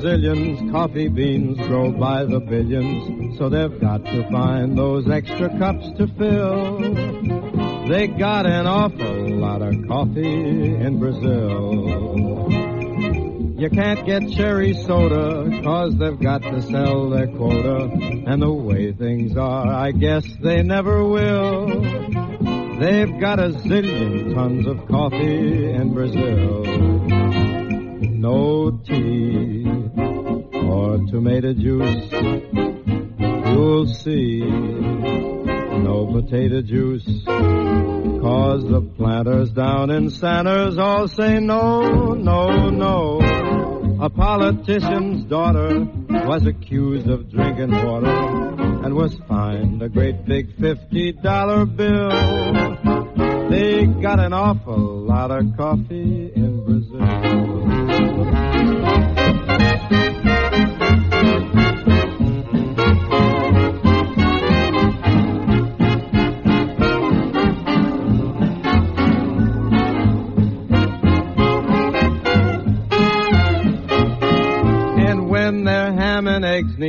Brazilians, coffee beans grow by the billions, so they've got to find those extra cups to fill. They got an awful lot of coffee in Brazil. You can't get cherry soda, cause they've got to sell their quota. And the way things are, I guess they never will. They've got a zillion tons of coffee in Brazil. No or tomato juice, you'll see. No potato juice, cause the planters down in Sanders all say no, no, no. A politician's daughter was accused of drinking water and was fined a great big $50 bill. They got an awful lot of coffee in Brazil.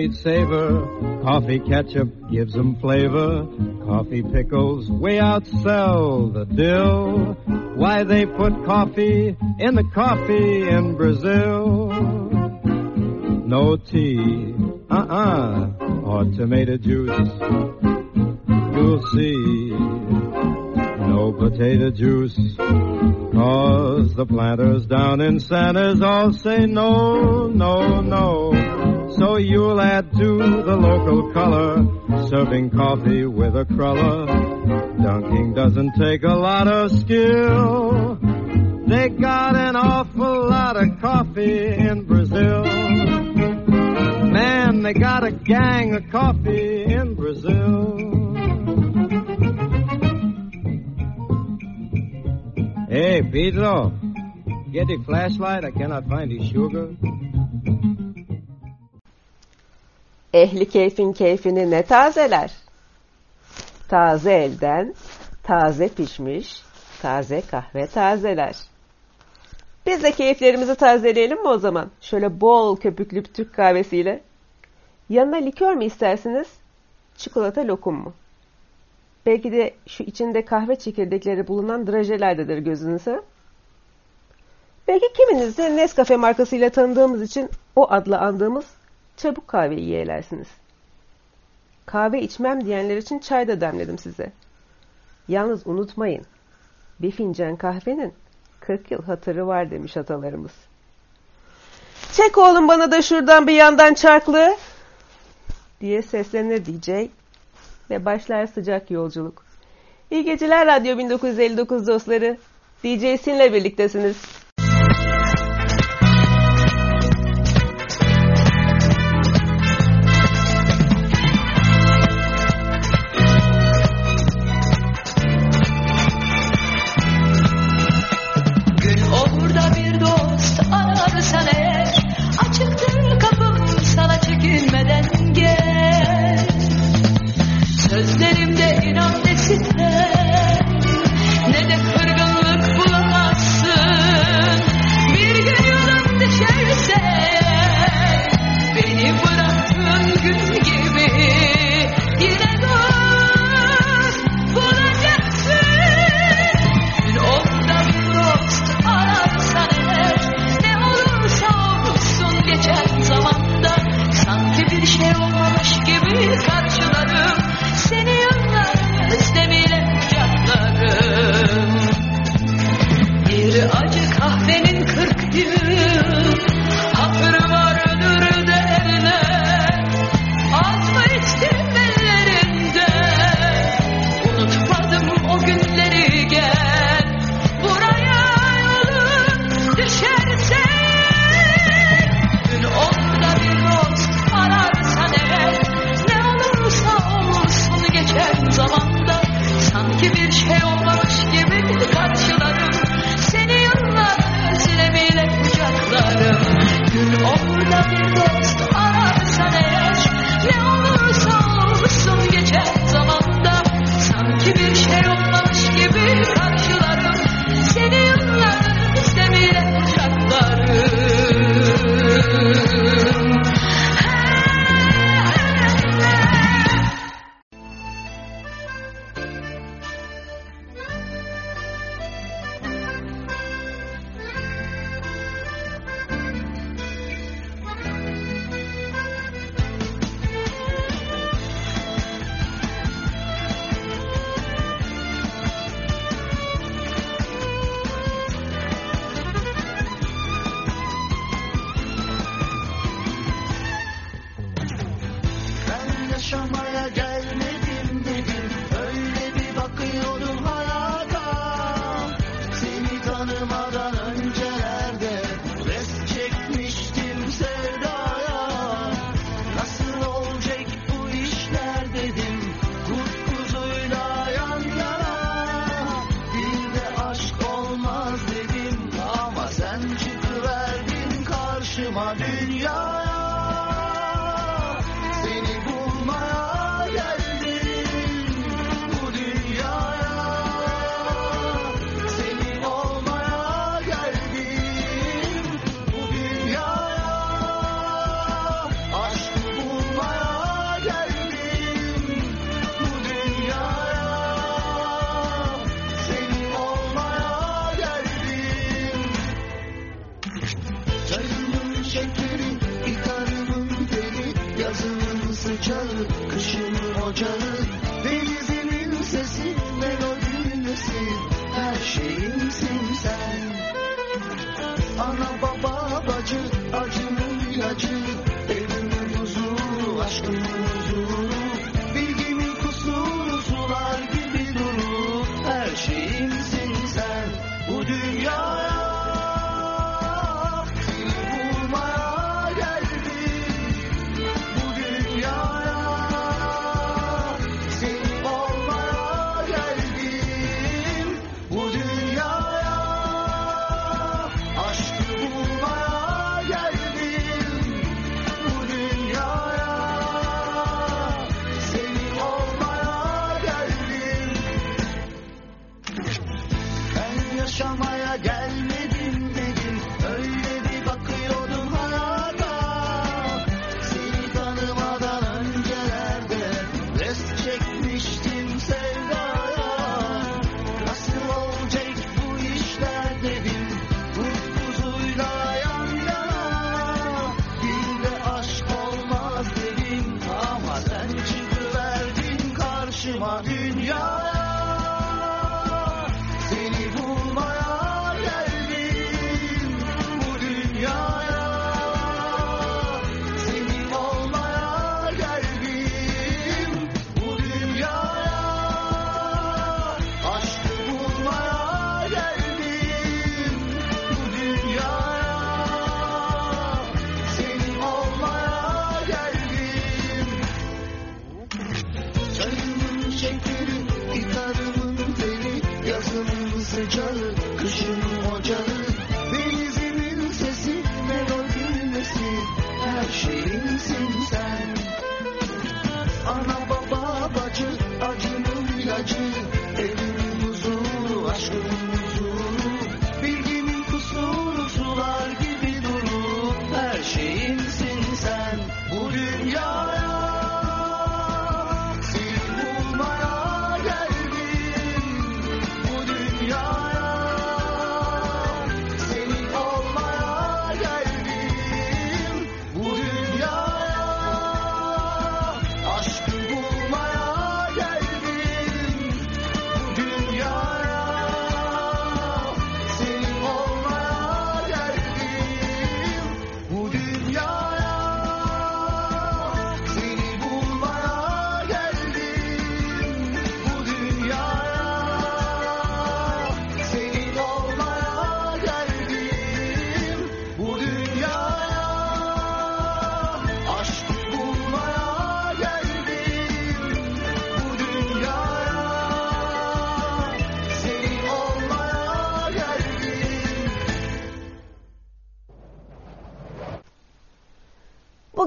Savor. Coffee ketchup gives them flavor. Coffee pickles way outsell the dill. Why they put coffee in the coffee in Brazil? No tea, uh-uh, or tomato juice. You'll see. No potato juice. Cause the planters down in Santa's all say no, no, no. So you'll add to the local color, serving coffee with a cruller. Dunking doesn't take a lot of skill. They got an awful lot of coffee in Brazil. Man, they got a gang of coffee in Brazil. Hey, Pedro, get the flashlight. I cannot find the sugar. Ehli keyfin keyfini ne tazeler? Taze elden, taze pişmiş, taze kahve tazeler. Biz de keyiflerimizi tazeleyelim mi o zaman? Şöyle bol köpüklü Türk kahvesiyle. Yanına likör mü istersiniz? Çikolata lokum mu? Belki de şu içinde kahve çekirdekleri bulunan drajelerdedir gözünüze. Belki kiminiz de Nescafe markasıyla tanıdığımız için o adla andığımız çabuk kahveyi yeğlersiniz. Kahve içmem diyenler için çay da demledim size. Yalnız unutmayın, bir fincan kahvenin 40 yıl hatırı var demiş atalarımız. Çek oğlum bana da şuradan bir yandan çarklı diye seslenir DJ ve başlar sıcak yolculuk. İyi geceler Radyo 1959 dostları. DJ Sin'le birliktesiniz.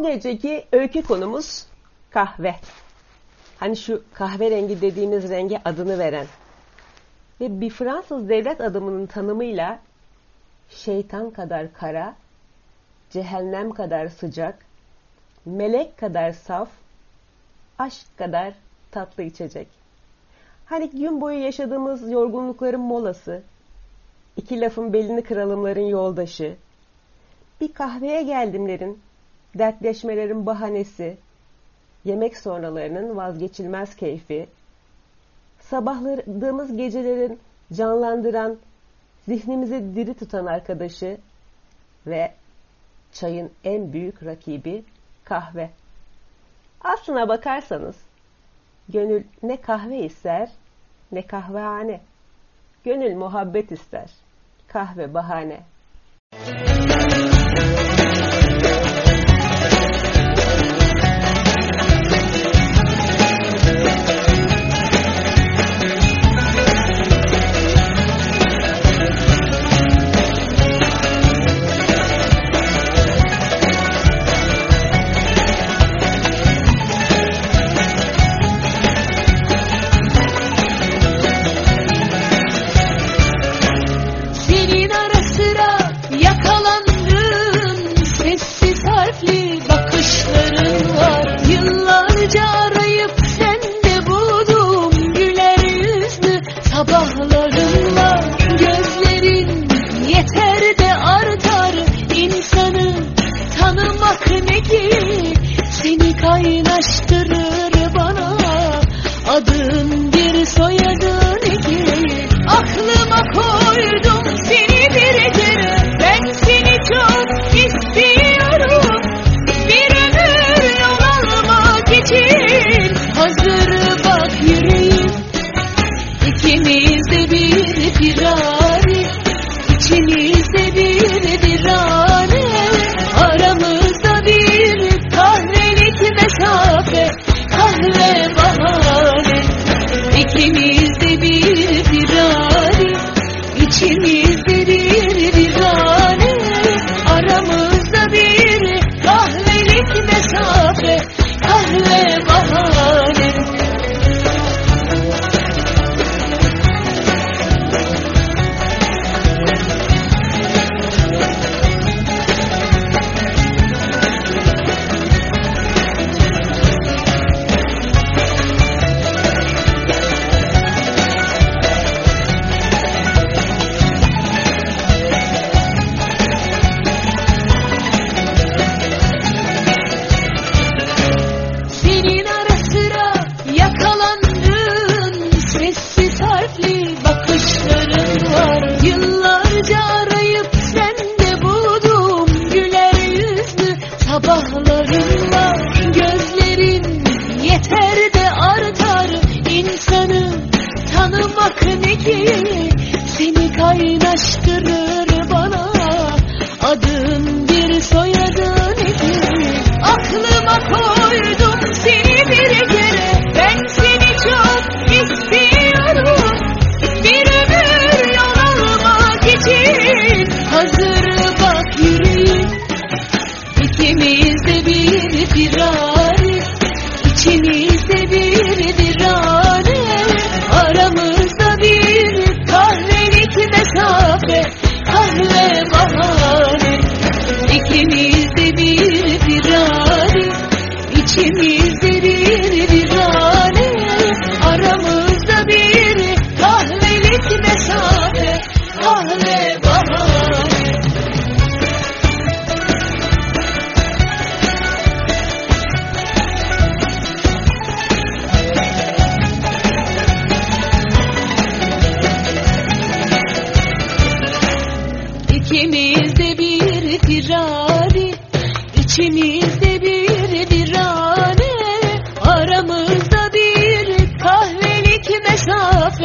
Bu geceki öykü konumuz kahve. Hani şu kahverengi dediğimiz renge adını veren ve bir Fransız devlet adamının tanımıyla şeytan kadar kara, cehennem kadar sıcak, melek kadar saf, aşk kadar tatlı içecek. Hani gün boyu yaşadığımız yorgunlukların molası, iki lafın belini kıralımların yoldaşı, bir kahveye geldimlerin dertleşmelerin bahanesi, yemek sonralarının vazgeçilmez keyfi, sabahladığımız gecelerin canlandıran, zihnimizi diri tutan arkadaşı ve çayın en büyük rakibi kahve. Aslına bakarsanız gönül ne kahve ister ne kahvehane. Gönül muhabbet ister, kahve bahane. Müzik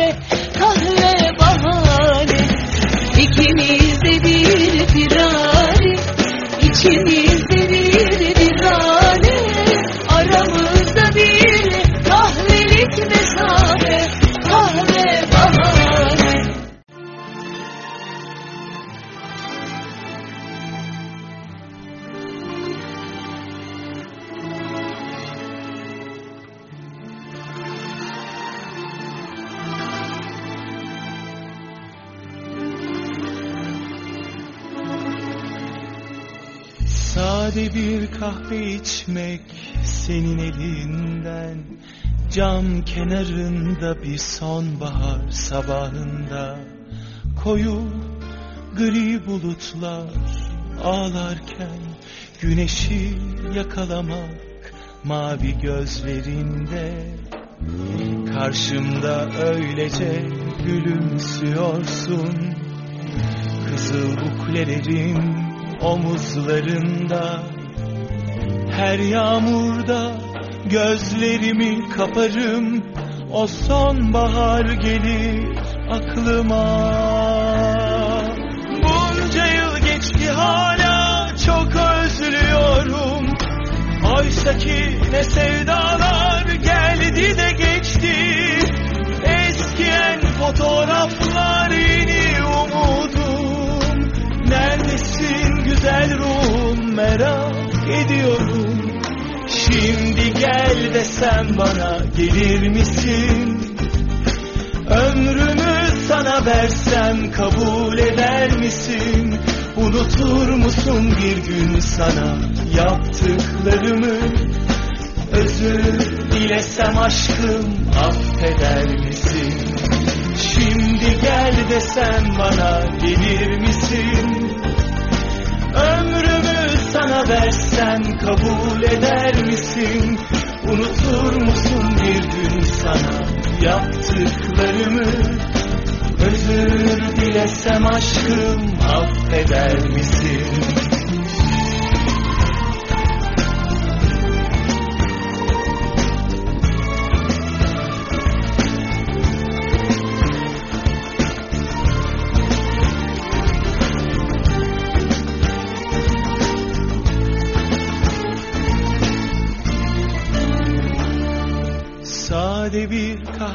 Cause kahve içmek senin elinden. Cam kenarında bir sonbahar sabahında. Koyu gri bulutlar ağlarken Güneşi yakalamak mavi gözlerinde. Karşımda öylece gülümsüyorsun. Kızıl ukulelerim omuzlarında her yağmurda gözlerimi kaparım. O sonbahar gelir aklıma. Bunca yıl geçti hala çok özlüyorum. Oysa ki ne sevdalar geldi de geçti. Eskiyen fotoğraflar yeni umudum. Neredesin güzel ruhum? Merak ediyorum. Şimdi gel desem bana gelir misin? Ömrümü sana versem kabul eder misin? Unutur musun bir gün sana yaptıklarımı? Özür dilesem aşkım affeder misin? Şimdi gel desem bana gelir misin? Ömrümü sana versem kabul eder misin? Unutur musun bir gün sana yaptıklarımı? Özür dilesem aşkım affeder misin?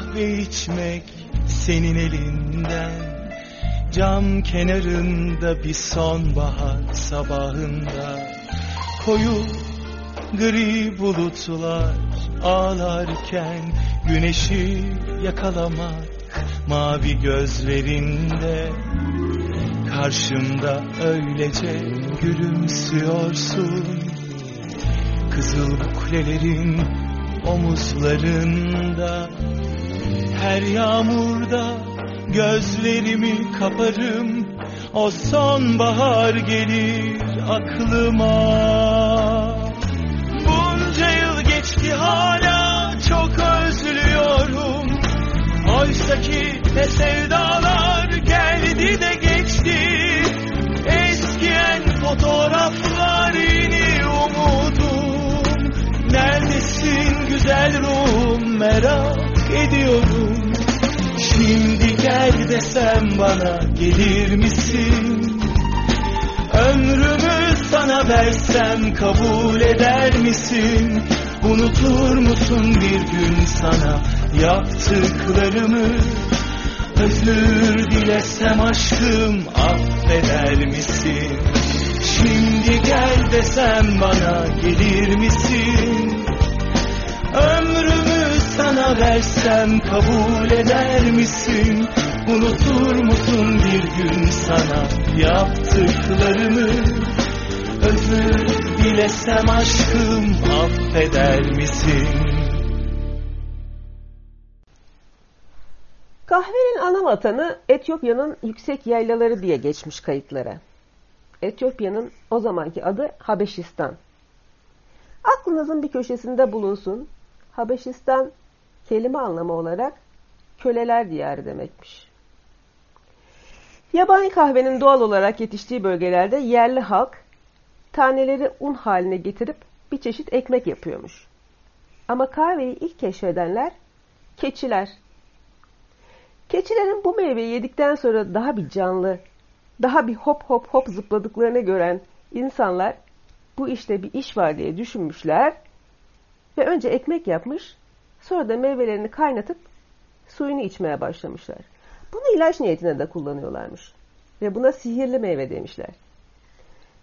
Kahve içmek senin elinden. Cam kenarında bir sonbahar sabahında. Koyu gri bulutlar ağlarken Güneşi yakalamak mavi gözlerinde. Karşımda öylece gülümsüyorsun. Kızıl kulelerin omuzlarında Her yağmurda gözlerimi kaparım. O sonbahar gelir aklıma. Bunca yıl geçti hala çok özlüyorum. Oysa ki ne sevdalar geldi de geçti. Eskiyen fotoğraflar yeni umudum. Neredesin güzel ruhum? Merak ediyorum Şimdi gel desem bana gelir misin? Ömrümü sana versem kabul eder misin? Unutur musun bir gün sana yaptıklarımı? Özür dilesem aşkım affeder misin? Şimdi gel desem bana gelir misin? Ömrümü sana versem kabul eder misin? Unutur musun bir gün sana yaptıklarımı? Özür dilesem aşkım affeder misin? Kahvenin ana vatanı Etiyopya'nın yüksek yaylaları diye geçmiş kayıtlara. Etiyopya'nın o zamanki adı Habeşistan. Aklınızın bir köşesinde bulunsun. Habeşistan kelime anlamı olarak köleler diyarı demekmiş. Yabani kahvenin doğal olarak yetiştiği bölgelerde yerli halk taneleri un haline getirip bir çeşit ekmek yapıyormuş. Ama kahveyi ilk keşfedenler keçiler. Keçilerin bu meyveyi yedikten sonra daha bir canlı, daha bir hop hop hop zıpladıklarını gören insanlar bu işte bir iş var diye düşünmüşler ve önce ekmek yapmış, sonra da meyvelerini kaynatıp suyunu içmeye başlamışlar. Bunu ilaç niyetine de kullanıyorlarmış. Ve buna sihirli meyve demişler.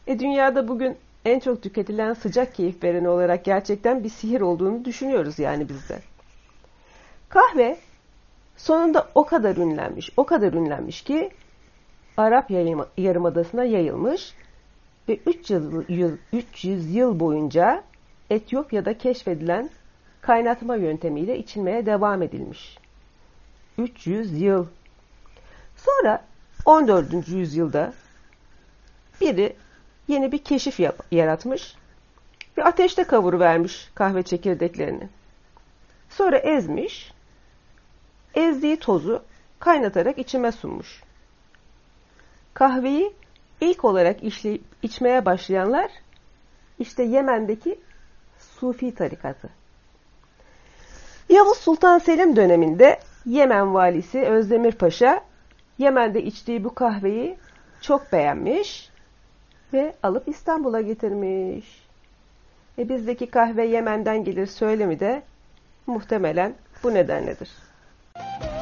E dünyada bugün en çok tüketilen sıcak keyif vereni olarak gerçekten bir sihir olduğunu düşünüyoruz yani bizde. Kahve sonunda o kadar ünlenmiş, o kadar ünlenmiş ki Arap Yarımadası'na yayılmış ve 300 300 yıl boyunca Etiyopya'da keşfedilen kaynatma yöntemiyle içilmeye devam edilmiş. 300 yıl. Sonra 14. yüzyılda biri yeni bir keşif yap yaratmış ve ateşte kavuruvermiş kahve çekirdeklerini. Sonra ezmiş, ezdiği tozu kaynatarak içime sunmuş. Kahveyi ilk olarak işleyip içmeye başlayanlar işte Yemen'deki Sufi tarikatı. Yavuz Sultan Selim döneminde Yemen valisi Özdemir Paşa Yemen'de içtiği bu kahveyi çok beğenmiş ve alıp İstanbul'a getirmiş. E bizdeki kahve Yemen'den gelir söylemi de muhtemelen bu nedenledir. Kahve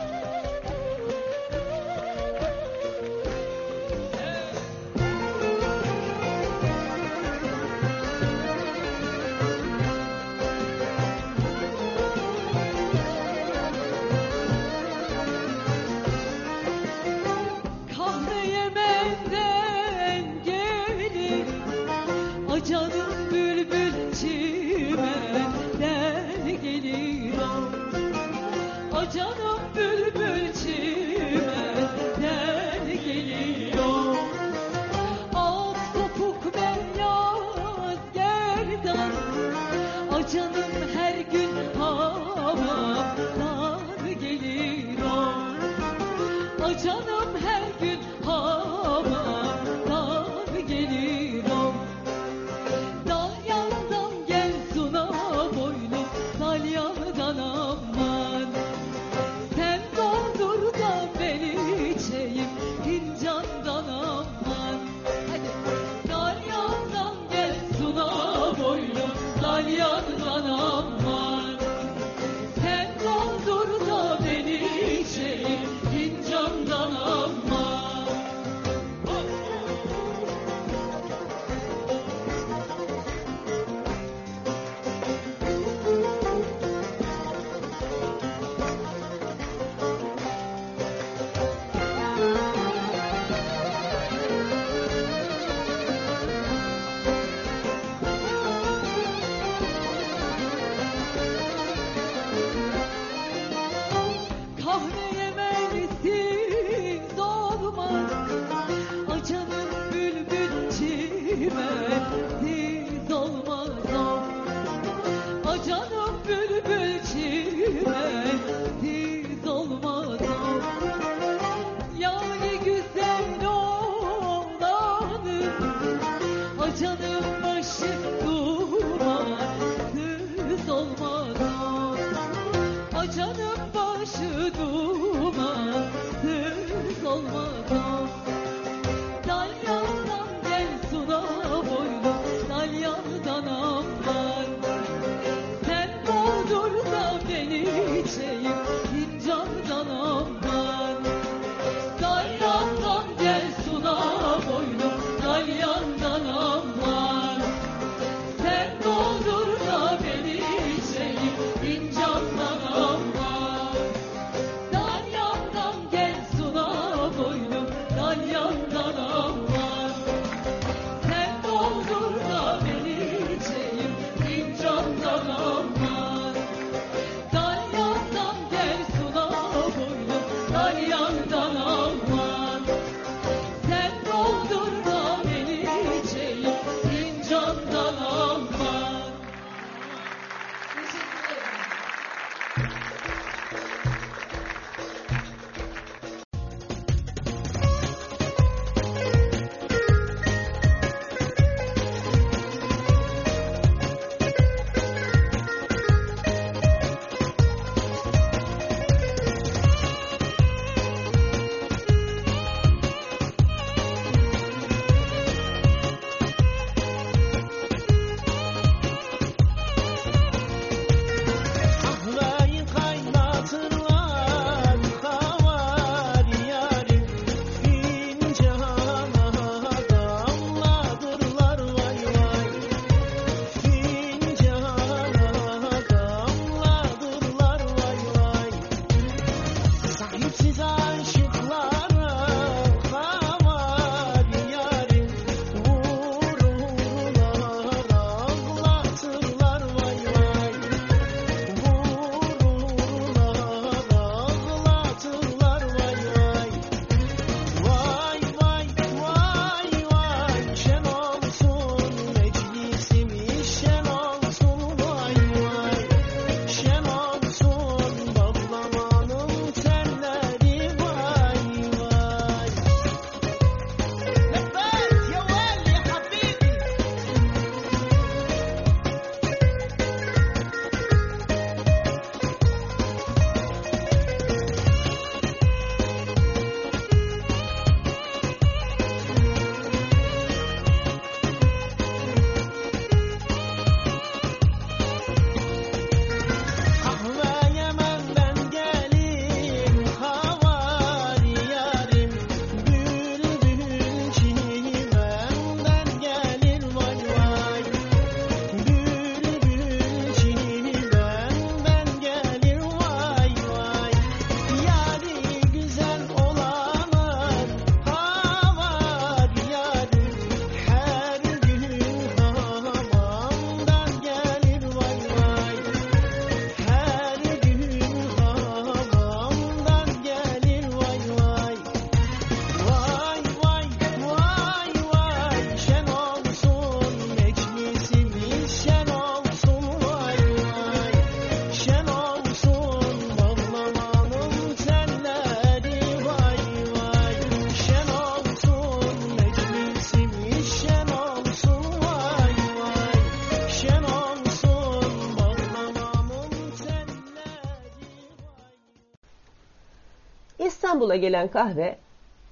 gelen kahve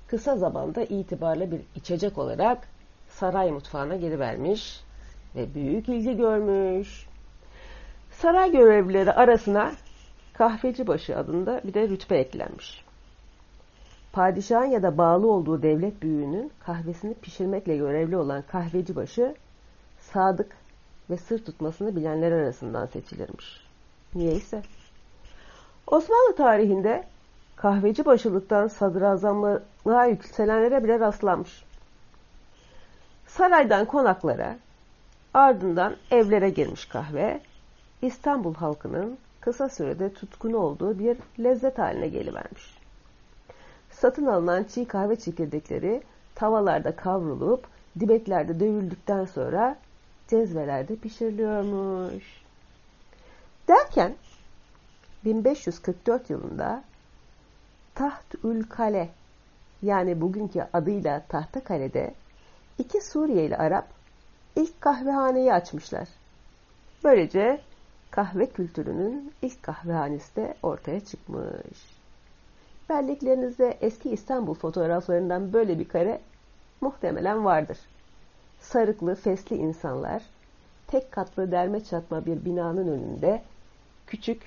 kısa zamanda itibarlı bir içecek olarak saray mutfağına geri vermiş ve büyük ilgi görmüş. Saray görevlileri arasına kahvecibaşı adında bir de rütbe eklenmiş. Padişahın ya da bağlı olduğu devlet büyüğünün kahvesini pişirmekle görevli olan kahvecibaşı sadık ve sır tutmasını bilenler arasından seçilirmiş. Niyeyse. Osmanlı tarihinde kahveci başılıktan sadrazamlığa yükselenlere bile rastlanmış. Saraydan konaklara, ardından evlere girmiş kahve, İstanbul halkının kısa sürede tutkunu olduğu bir lezzet haline gelivermiş. Satın alınan çiğ kahve çekirdekleri tavallarda kavrulup dibeklerde dövüldükten sonra cezvelerde pişiriliyormuş. Derken 1544 yılında Tahtül Kale yani bugünkü adıyla Tahtakale'de iki Suriyeli Arap ilk kahvehaneyi açmışlar. Böylece kahve kültürünün ilk kahvehanesi de ortaya çıkmış. Belleklerinizde eski İstanbul fotoğraflarından böyle bir kare muhtemelen vardır. Sarıklı, fesli insanlar tek katlı derme çatma bir binanın önünde küçük,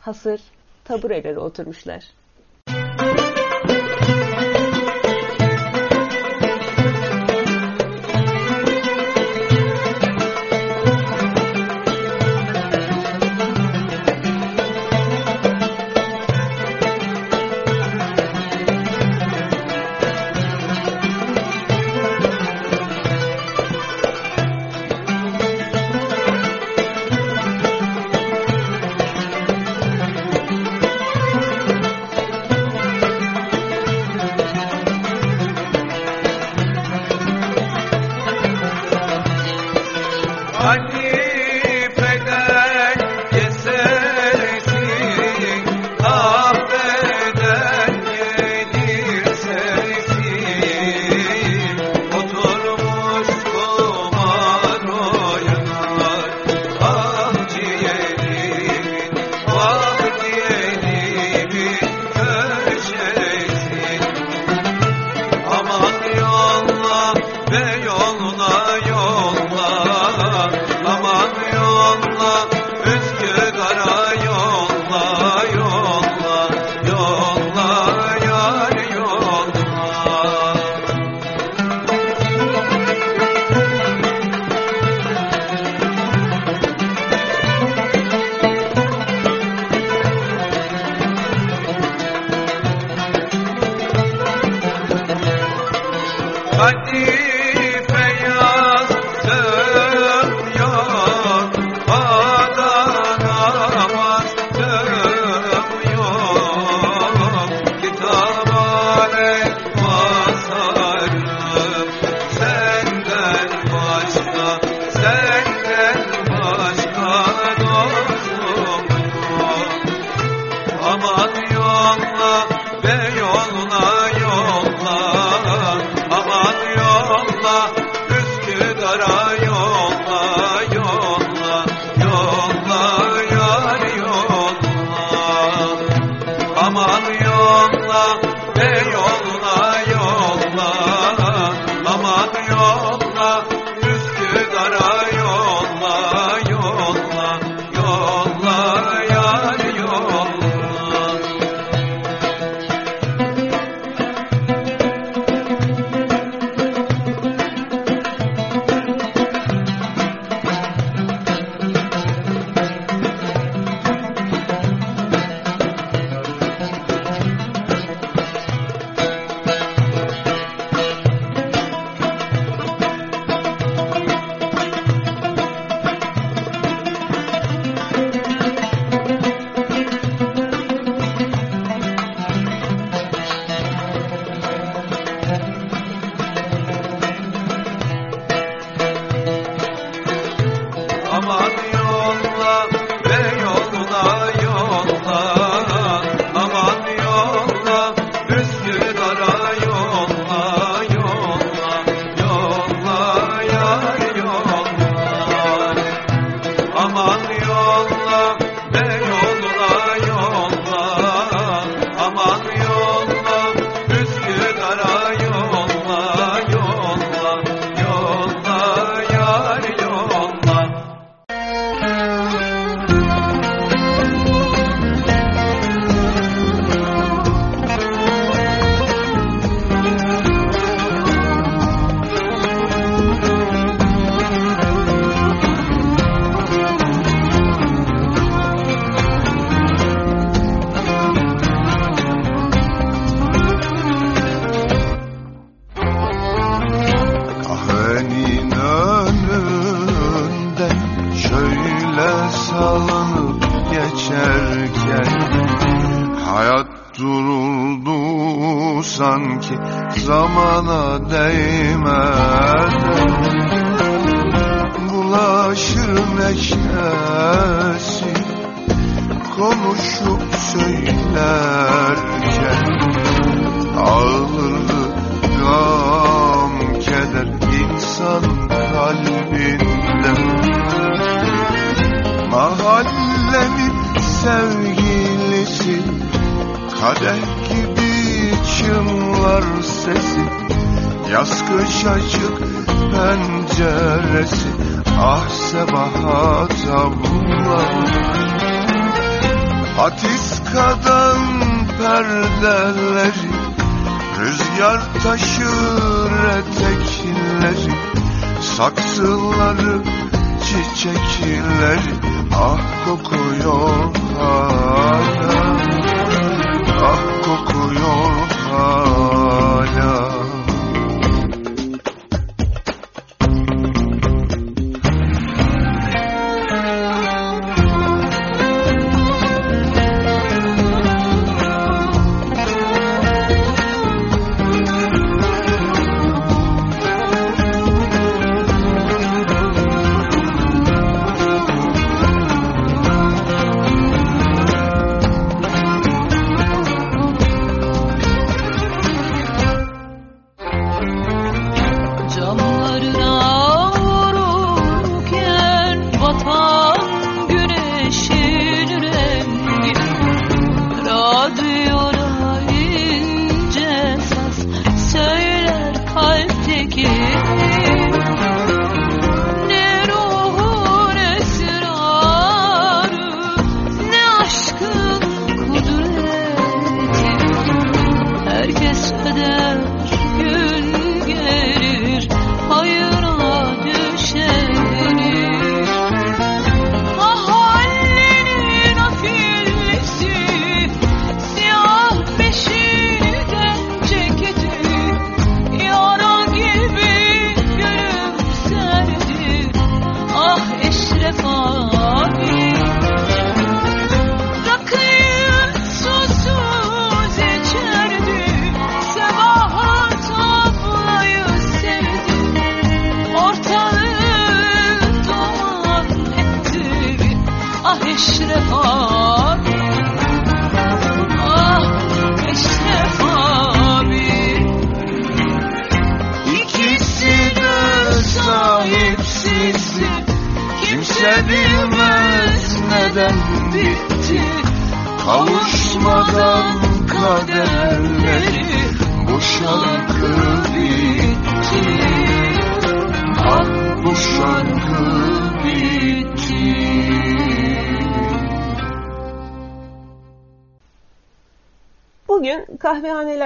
hasır taburelere oturmuşlar. ಮಾ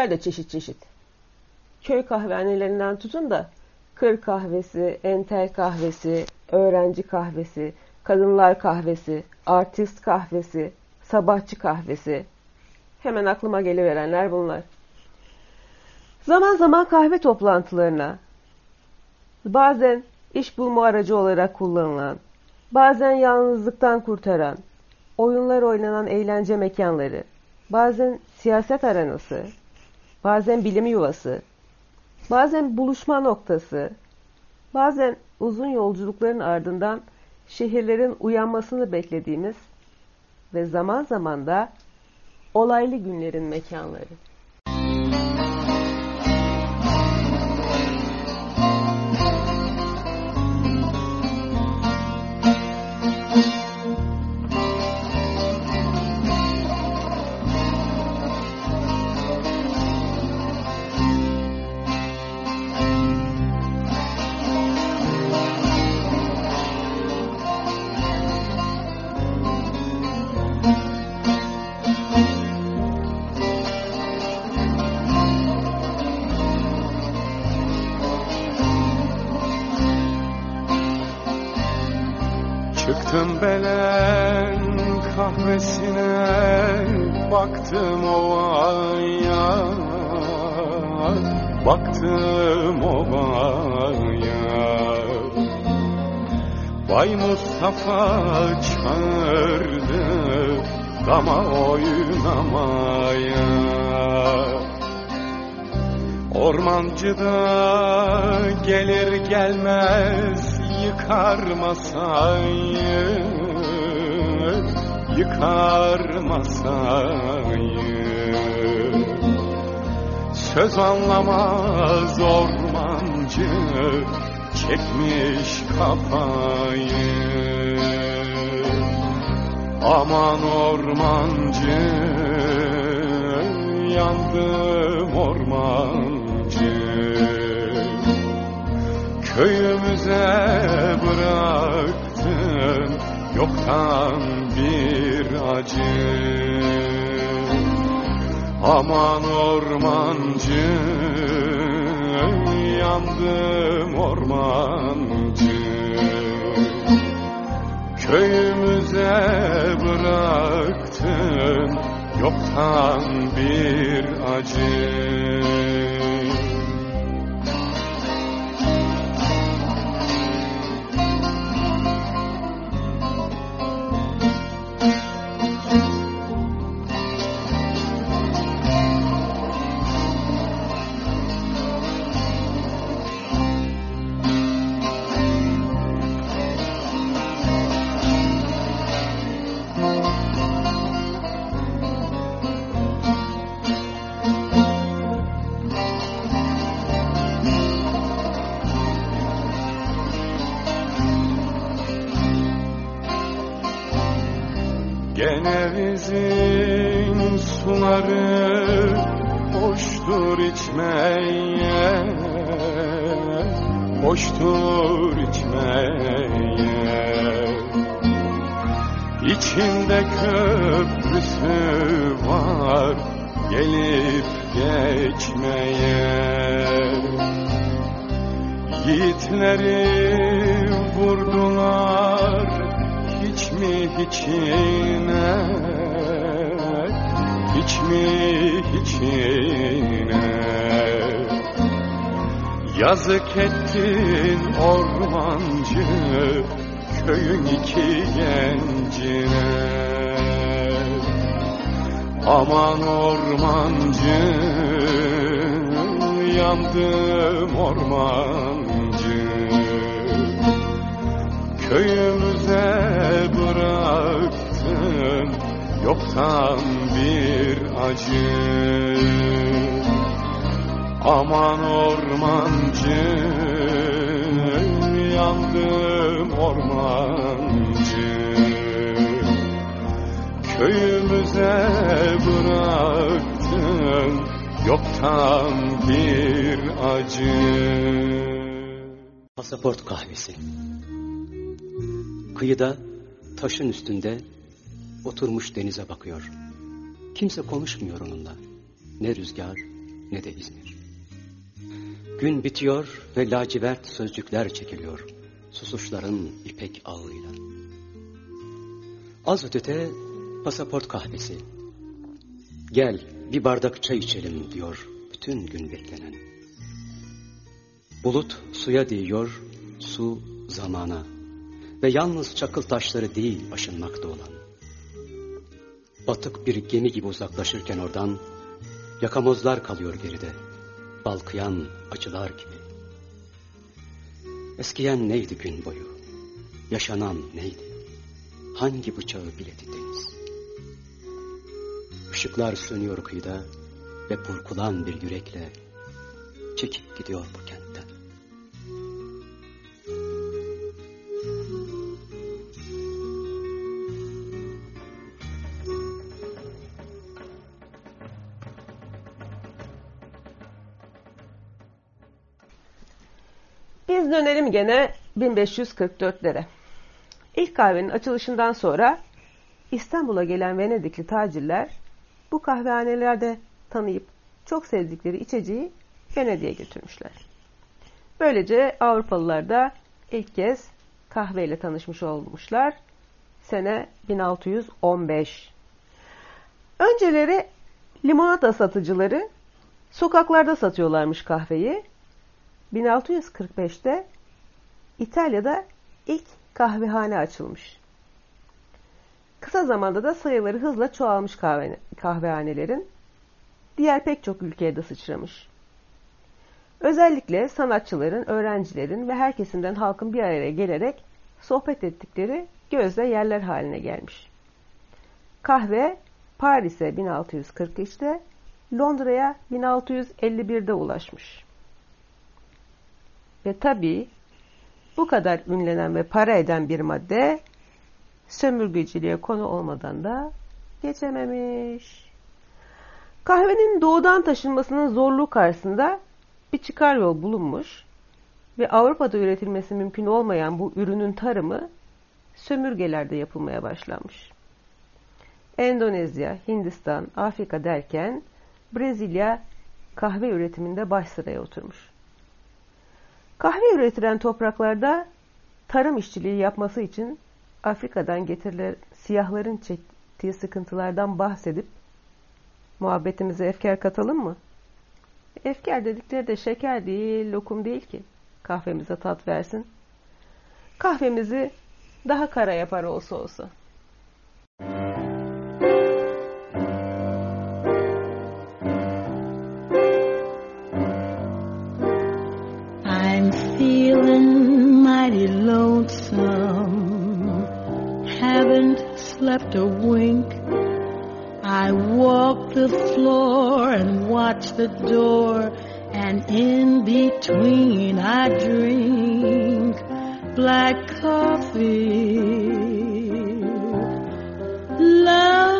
kahvehaneler de çeşit çeşit. Köy kahvehanelerinden tutun da kır kahvesi, entel kahvesi, öğrenci kahvesi, kadınlar kahvesi, artist kahvesi, sabahçı kahvesi. Hemen aklıma geliverenler bunlar. Zaman zaman kahve toplantılarına, bazen iş bulma aracı olarak kullanılan, bazen yalnızlıktan kurtaran, oyunlar oynanan eğlence mekanları, bazen siyaset arenası, bazen bilim yuvası, bazen buluşma noktası, bazen uzun yolculukların ardından şehirlerin uyanmasını beklediğimiz ve zaman zaman da olaylı günlerin mekanları. Baktım ovaya Baktım ovaya Vay Mustafa çağırdı dama oynamaya. Ormancı da gelir gelmez yıkar masayı Yıkar masayı. Söz anlamaz ormancı çekmiş kafayı. Aman ormancı yandım ormancı. Köyümüze bıraktın yoktan bir acı. Aman ormancı yandım ormancı. Köyümüze bıraktın yoktan bir acı oturmuş denize bakıyor. Kimse konuşmuyor onunla. Ne rüzgar ne de İzmir. Gün bitiyor ve lacivert sözcükler çekiliyor. Susuşların ipek ağıyla. Az ötede pasaport kahvesi. Gel bir bardak çay içelim diyor bütün gün beklenen. Bulut suya değiyor, su zamana ve yalnız çakıl taşları değil aşınmakta olan. Batık bir gemi gibi uzaklaşırken oradan yakamozlar kalıyor geride, balkıyan acılar gibi. Eskiyen neydi gün boyu, yaşanan neydi, hangi bıçağı biledi deniz? Işıklar sönüyor kıyıda ve burkulan bir yürekle çekip gidiyor bu kentten. Biz dönelim gene 1544'lere. İlk kahvenin açılışından sonra İstanbul'a gelen Venedikli tacirler bu kahvehanelerde tanıyıp çok sevdikleri içeceği Venedik'e götürmüşler. Böylece Avrupalılar da ilk kez kahveyle tanışmış olmuşlar. Sene 1615. Önceleri limonata satıcıları sokaklarda satıyorlarmış kahveyi. 1645'te İtalya'da ilk kahvehane açılmış. Kısa zamanda da sayıları hızla çoğalmış kahve, kahvehanelerin diğer pek çok ülkeye de sıçramış. Özellikle sanatçıların, öğrencilerin ve her kesimden halkın bir araya gelerek sohbet ettikleri gözle yerler haline gelmiş. Kahve Paris'e 1643'te, Londra'ya 1651'de ulaşmış. Ve tabii bu kadar ünlenen ve para eden bir madde sömürgeciliğe konu olmadan da geçememiş. Kahvenin doğudan taşınmasının zorluğu karşısında bir çıkar yol bulunmuş ve Avrupa'da üretilmesi mümkün olmayan bu ürünün tarımı sömürgelerde yapılmaya başlanmış. Endonezya, Hindistan, Afrika derken Brezilya kahve üretiminde baş sıraya oturmuş. Kahve üretilen topraklarda tarım işçiliği yapması için Afrika'dan getirilen siyahların çektiği sıkıntılardan bahsedip muhabbetimize efkar katalım mı? Efkar dedikleri de şeker değil, lokum değil ki. Kahvemize tat versin. Kahvemizi daha kara yapar olsa olsa. Slept a wink. I walk the floor and watch the door, and in between I drink black coffee. Love's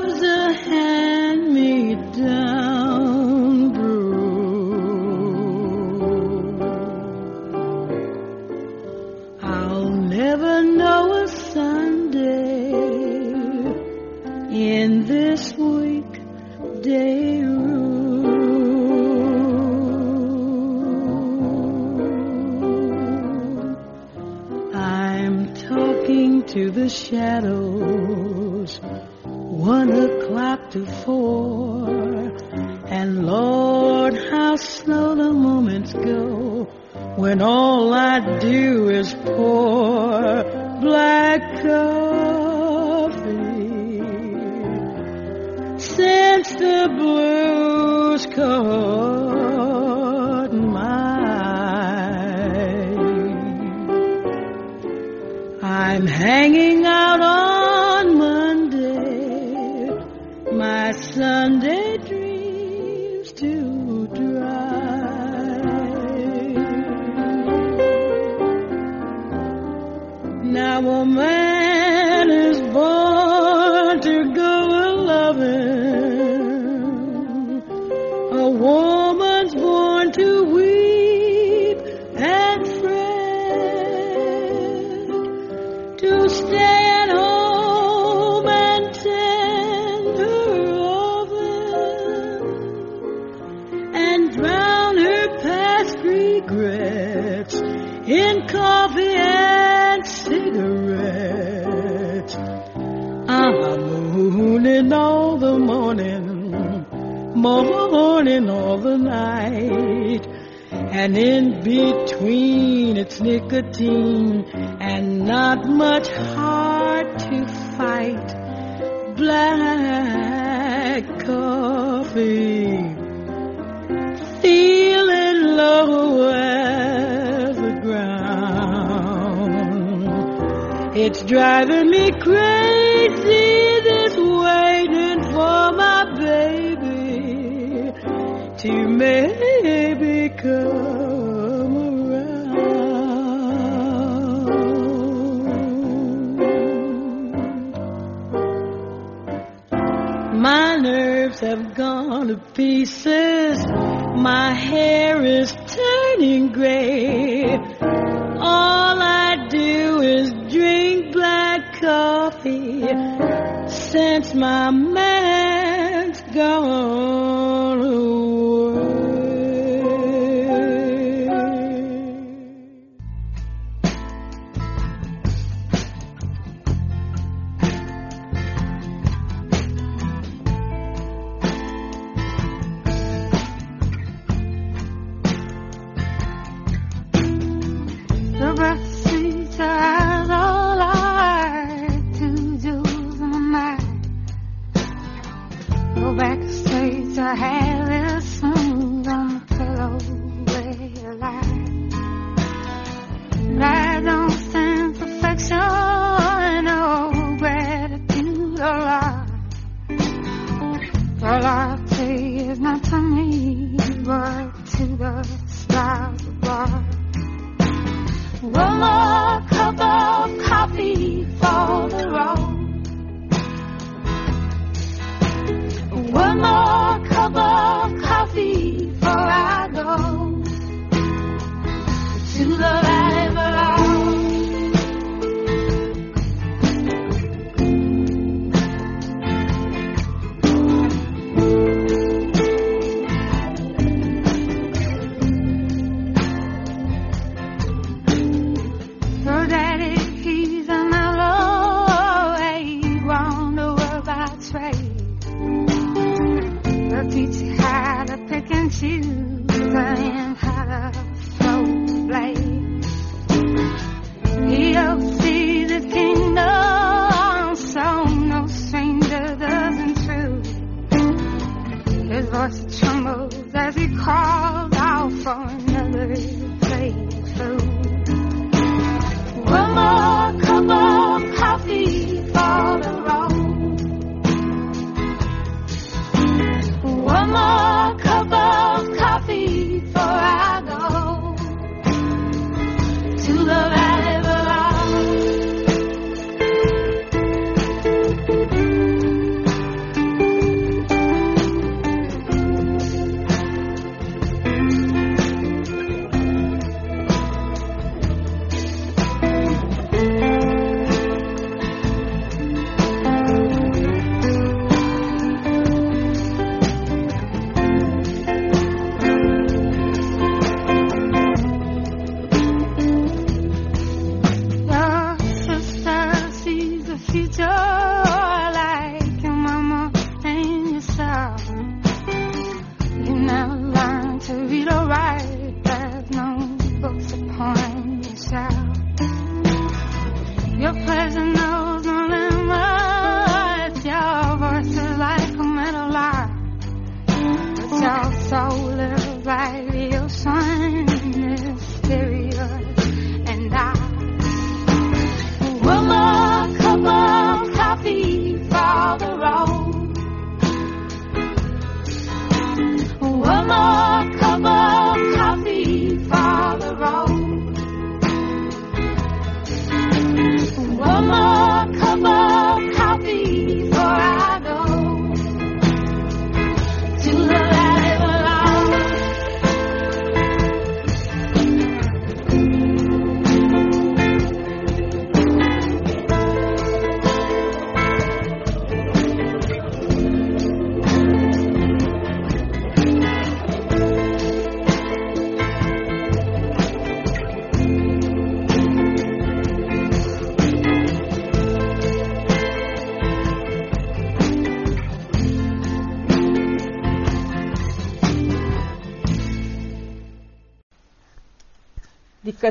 shadows, one o'clock to four, and Lord, how slow the moments go when all I do is pour black coffee. Since the blues caught I'm hanging out on And in between it's nicotine and not much heart to fight. Black coffee feeling low as the ground. It's driving me crazy the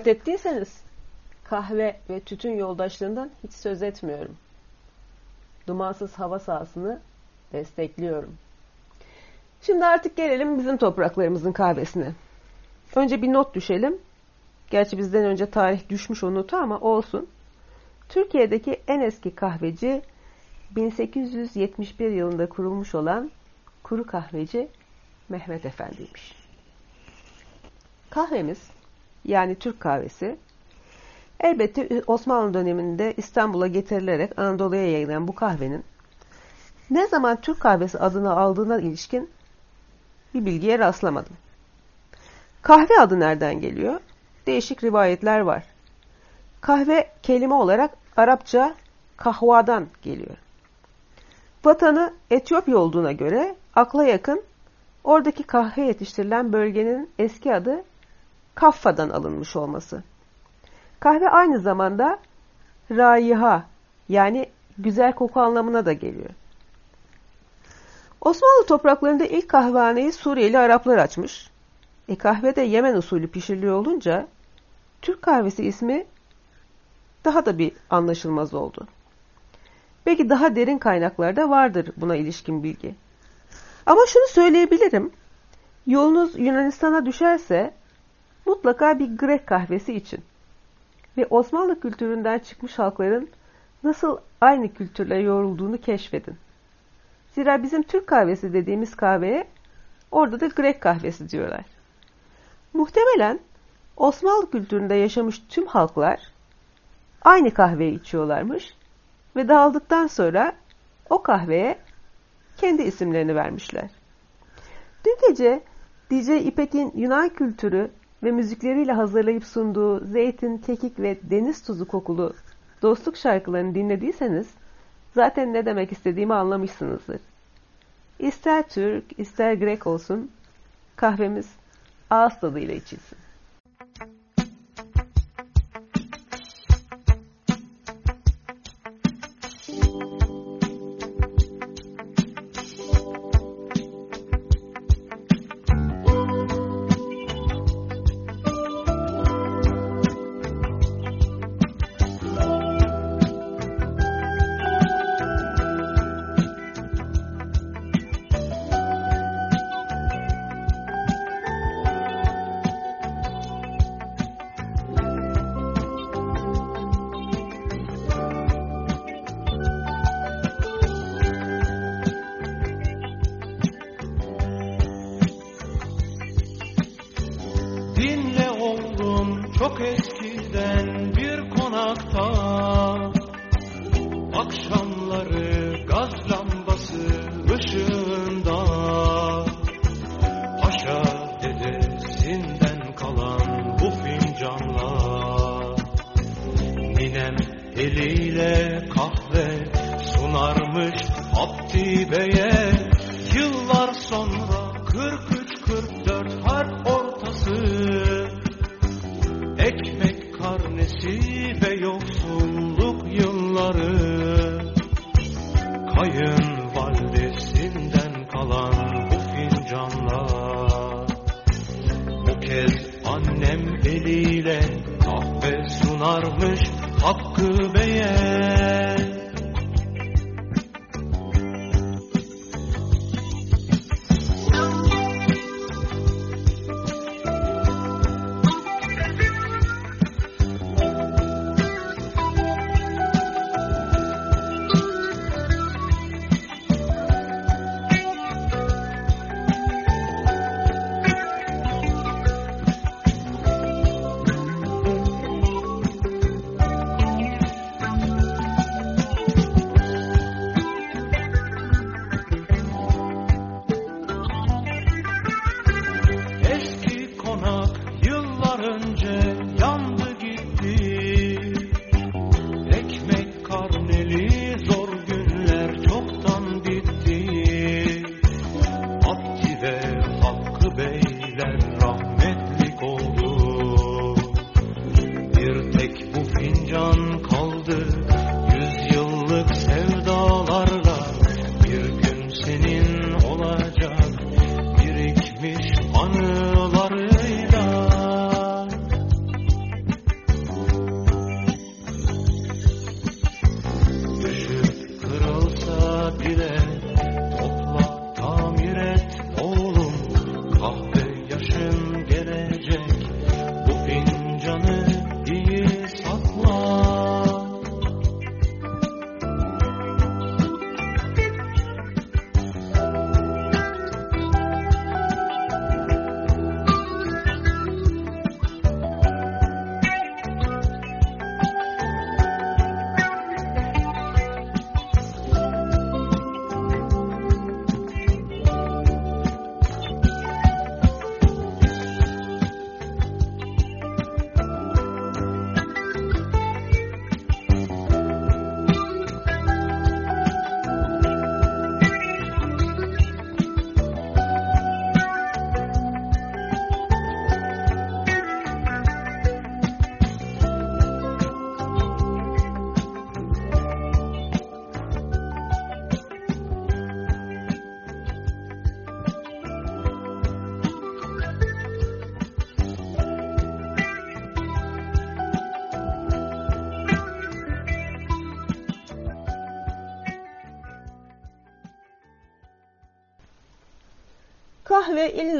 Dikkat ettiyseniz kahve ve tütün yoldaşlığından hiç söz etmiyorum. Dumansız hava sahasını destekliyorum. Şimdi artık gelelim bizim topraklarımızın kahvesine. Önce bir not düşelim. Gerçi bizden önce tarih düşmüş o notu ama olsun. Türkiye'deki en eski kahveci 1871 yılında kurulmuş olan kuru kahveci Mehmet Efendi'ymiş. Kahvemiz yani Türk kahvesi elbette Osmanlı döneminde İstanbul'a getirilerek Anadolu'ya yayılan bu kahvenin ne zaman Türk kahvesi adını aldığına ilişkin bir bilgiye rastlamadım. Kahve adı nereden geliyor? Değişik rivayetler var. Kahve kelime olarak Arapça kahvadan geliyor. Vatanı Etiyopya olduğuna göre akla yakın oradaki kahve yetiştirilen bölgenin eski adı Kaffa'dan alınmış olması. Kahve aynı zamanda raiha yani güzel koku anlamına da geliyor. Osmanlı topraklarında ilk kahvehaneyi Suriyeli Araplar açmış. E kahve de Yemen usulü pişiriliyor olunca Türk kahvesi ismi daha da bir anlaşılmaz oldu. Belki daha derin kaynaklarda vardır buna ilişkin bilgi. Ama şunu söyleyebilirim. Yolunuz Yunanistan'a düşerse mutlaka bir Grek kahvesi için ve Osmanlı kültüründen çıkmış halkların nasıl aynı kültürle yoğrulduğunu keşfedin. Zira bizim Türk kahvesi dediğimiz kahveye orada da Grek kahvesi diyorlar. Muhtemelen Osmanlı kültüründe yaşamış tüm halklar aynı kahveyi içiyorlarmış ve dağıldıktan sonra o kahveye kendi isimlerini vermişler. Dün gece DJ İpek'in Yunan kültürü ve müzikleriyle hazırlayıp sunduğu zeytin, kekik ve deniz tuzu kokulu dostluk şarkılarını dinlediyseniz zaten ne demek istediğimi anlamışsınızdır. İster Türk, ister Grek olsun kahvemiz ağız tadıyla içilsin.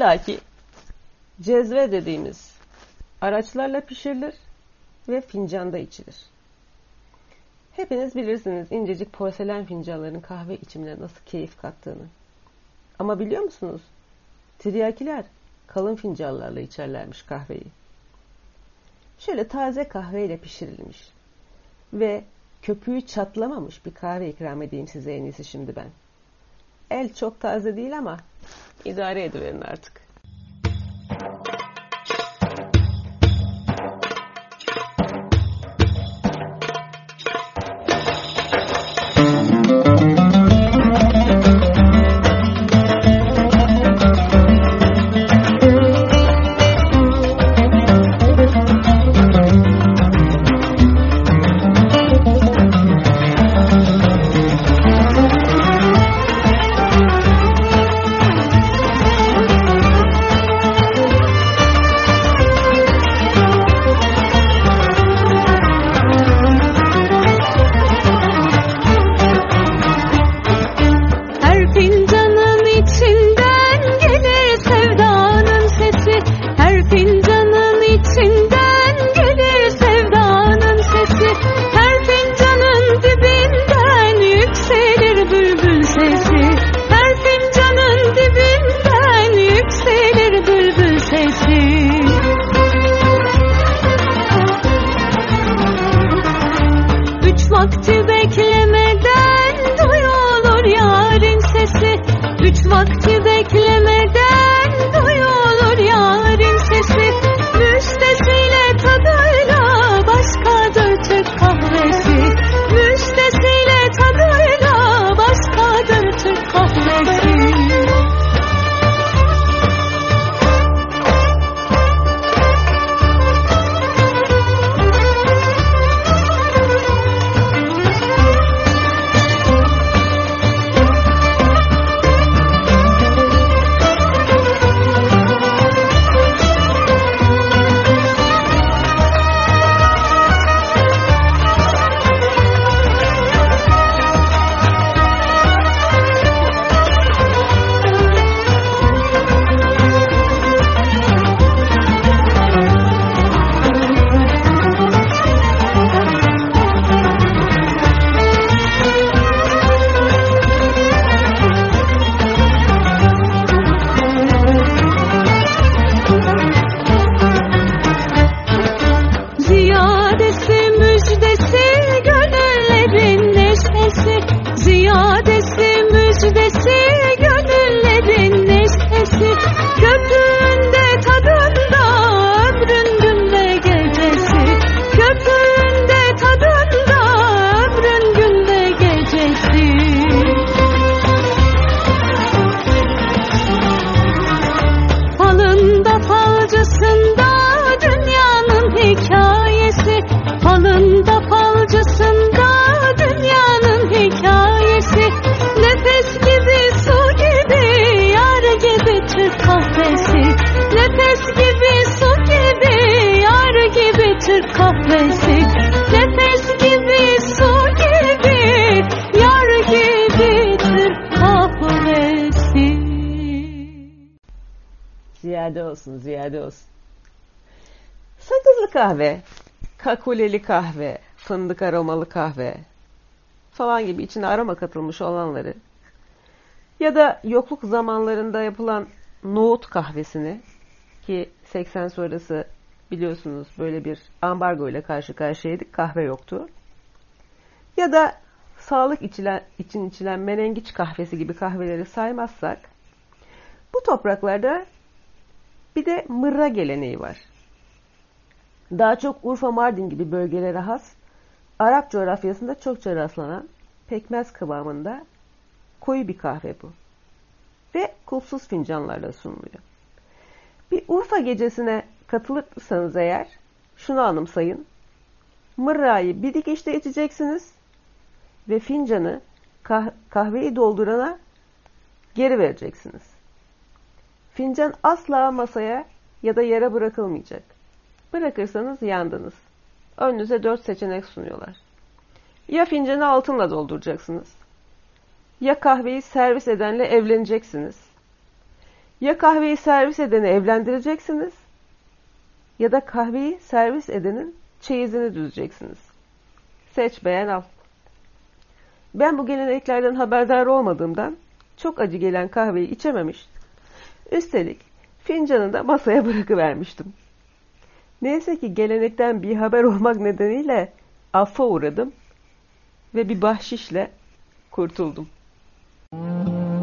İllaki cezve dediğimiz araçlarla pişirilir ve fincanda içilir. Hepiniz bilirsiniz incecik porselen fincanların kahve içimine nasıl keyif kattığını. Ama biliyor musunuz? Tiryakiler kalın fincanlarla içerlermiş kahveyi. Şöyle taze kahveyle pişirilmiş ve köpüğü çatlamamış bir kahve ikram edeyim size en iyisi şimdi ben. El çok taze değil ama idare ediverin artık. Kakuleli kahve, fındık aromalı kahve falan gibi içine aroma katılmış olanları ya da yokluk zamanlarında yapılan nohut kahvesini ki 80 sonrası biliyorsunuz böyle bir ambargo ile karşı karşıyaydık kahve yoktu. Ya da sağlık içilen, için içilen menengiç kahvesi gibi kahveleri saymazsak bu topraklarda bir de mırra geleneği var. Daha çok Urfa Mardin gibi bölgelere has, Arap coğrafyasında çokça rastlanan pekmez kıvamında koyu bir kahve bu. Ve kulsuz fincanlarla sunuluyor. Bir Urfa gecesine katılırsanız eğer şunu anımsayın. Mırrayı bir dikişte içeceksiniz ve fincanı kah kahveyi doldurana geri vereceksiniz. Fincan asla masaya ya da yere bırakılmayacak. Bırakırsanız yandınız. Önünüze dört seçenek sunuyorlar. Ya fincanı altınla dolduracaksınız. Ya kahveyi servis edenle evleneceksiniz. Ya kahveyi servis edeni evlendireceksiniz ya da kahveyi servis edenin çeyizini düzeceksiniz. Seç beğen al. Ben bu geleneklerden haberdar olmadığımdan çok acı gelen kahveyi içememiş. Üstelik fincanı da masaya bırakıvermiştim. Neyse ki gelenekten bir haber olmak nedeniyle affa uğradım ve bir bahşişle kurtuldum. Fincanın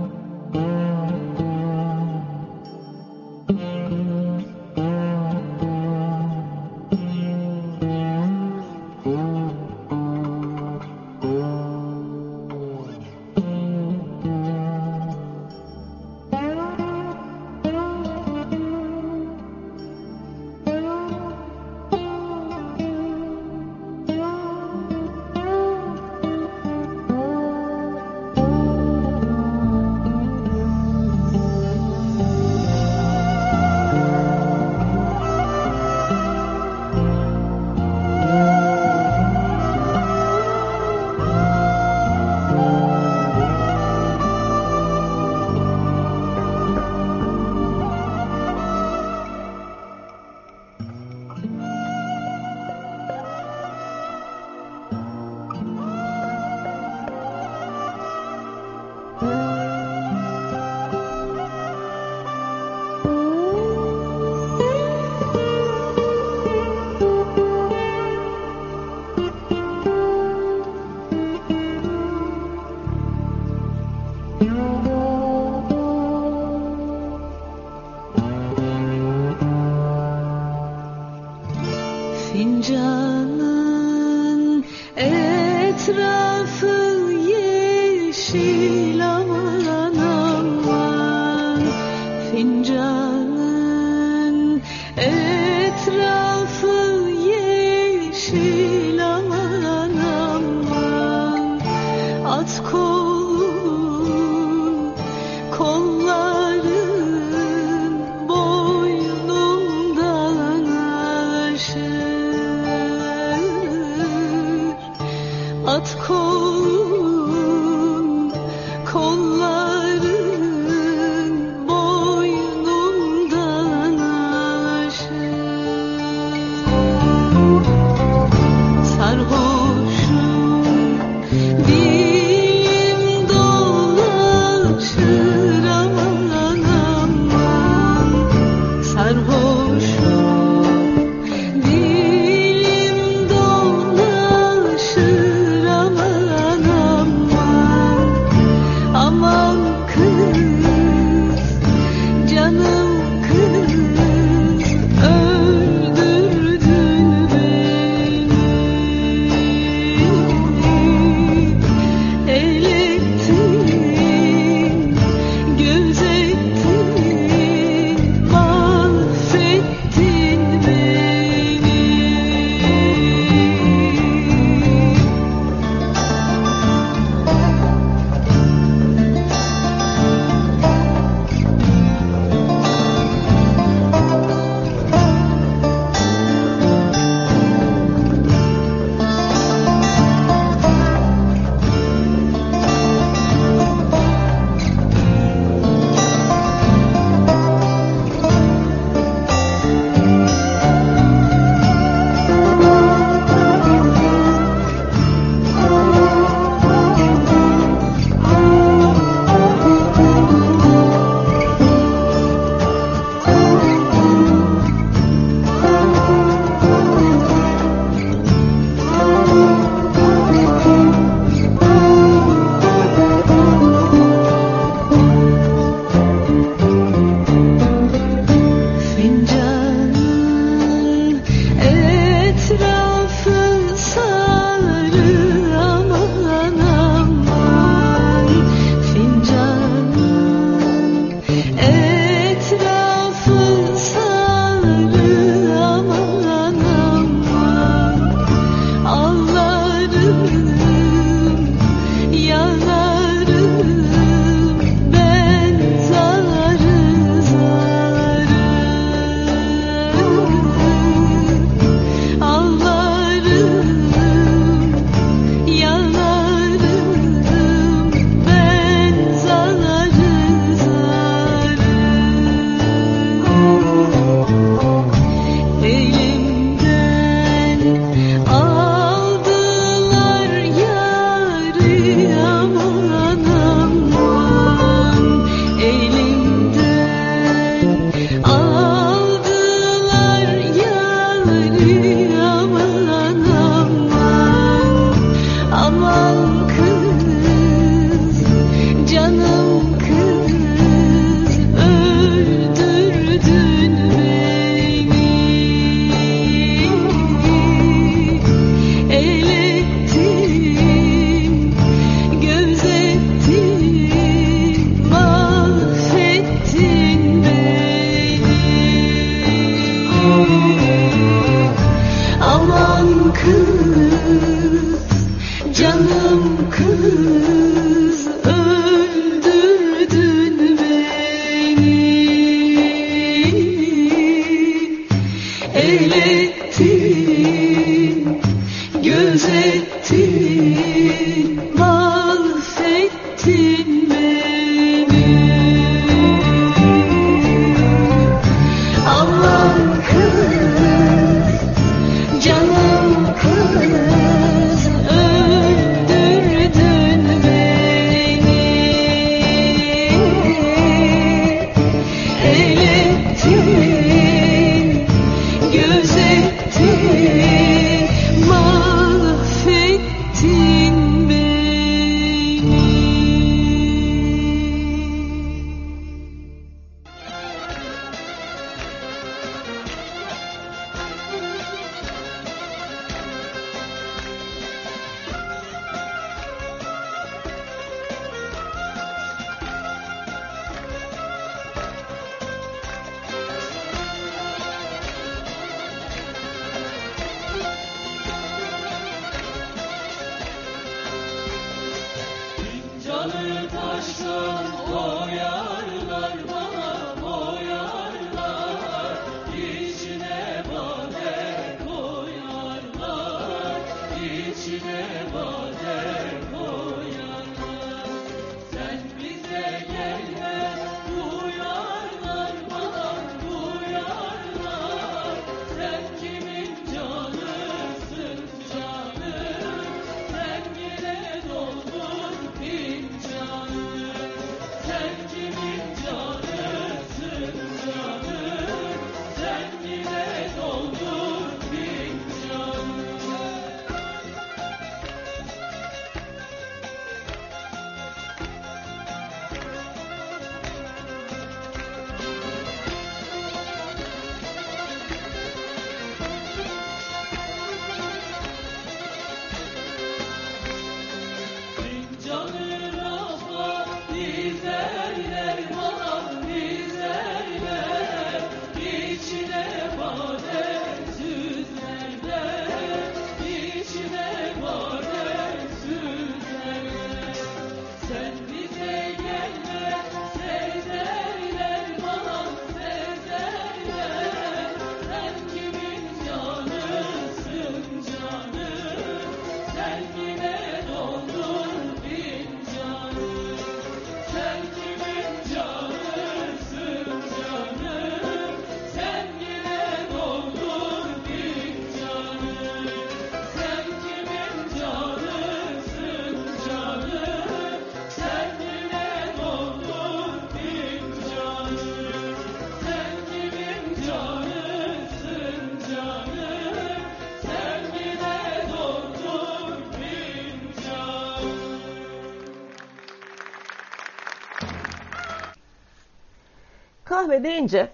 deyince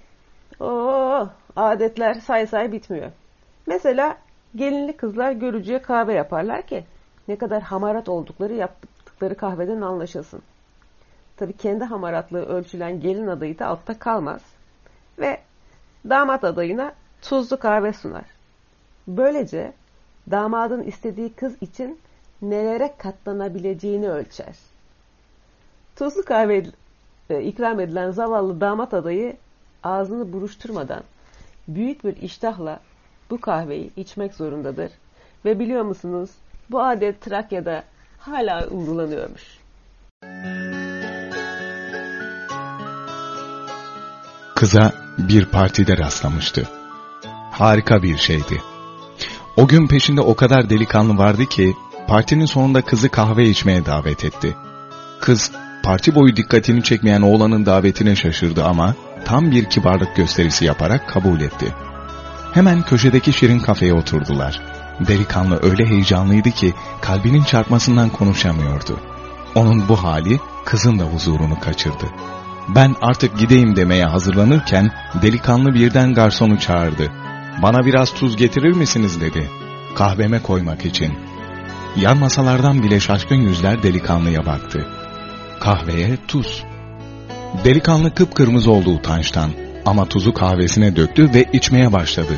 o adetler say say bitmiyor. Mesela gelinli kızlar görücüye kahve yaparlar ki ne kadar hamarat oldukları yaptıkları kahveden anlaşılsın. Tabi kendi hamaratlığı ölçülen gelin adayı da altta kalmaz. Ve damat adayına tuzlu kahve sunar. Böylece damadın istediği kız için nelere katlanabileceğini ölçer. Tuzlu kahve e, ikram edilen zavallı damat adayı ağzını buruşturmadan büyük bir iştahla bu kahveyi içmek zorundadır. Ve biliyor musunuz bu adet Trakya'da hala uygulanıyormuş. Kıza bir partide rastlamıştı. Harika bir şeydi. O gün peşinde o kadar delikanlı vardı ki partinin sonunda kızı kahve içmeye davet etti. Kız parti boyu dikkatini çekmeyen oğlanın davetine şaşırdı ama tam bir kibarlık gösterisi yaparak kabul etti. Hemen köşedeki şirin kafeye oturdular. Delikanlı öyle heyecanlıydı ki kalbinin çarpmasından konuşamıyordu. Onun bu hali kızın da huzurunu kaçırdı. Ben artık gideyim demeye hazırlanırken delikanlı birden garsonu çağırdı. Bana biraz tuz getirir misiniz dedi. Kahveme koymak için. Yan masalardan bile şaşkın yüzler delikanlıya baktı kahveye tuz. Delikanlı kıpkırmızı oldu utançtan ama tuzu kahvesine döktü ve içmeye başladı.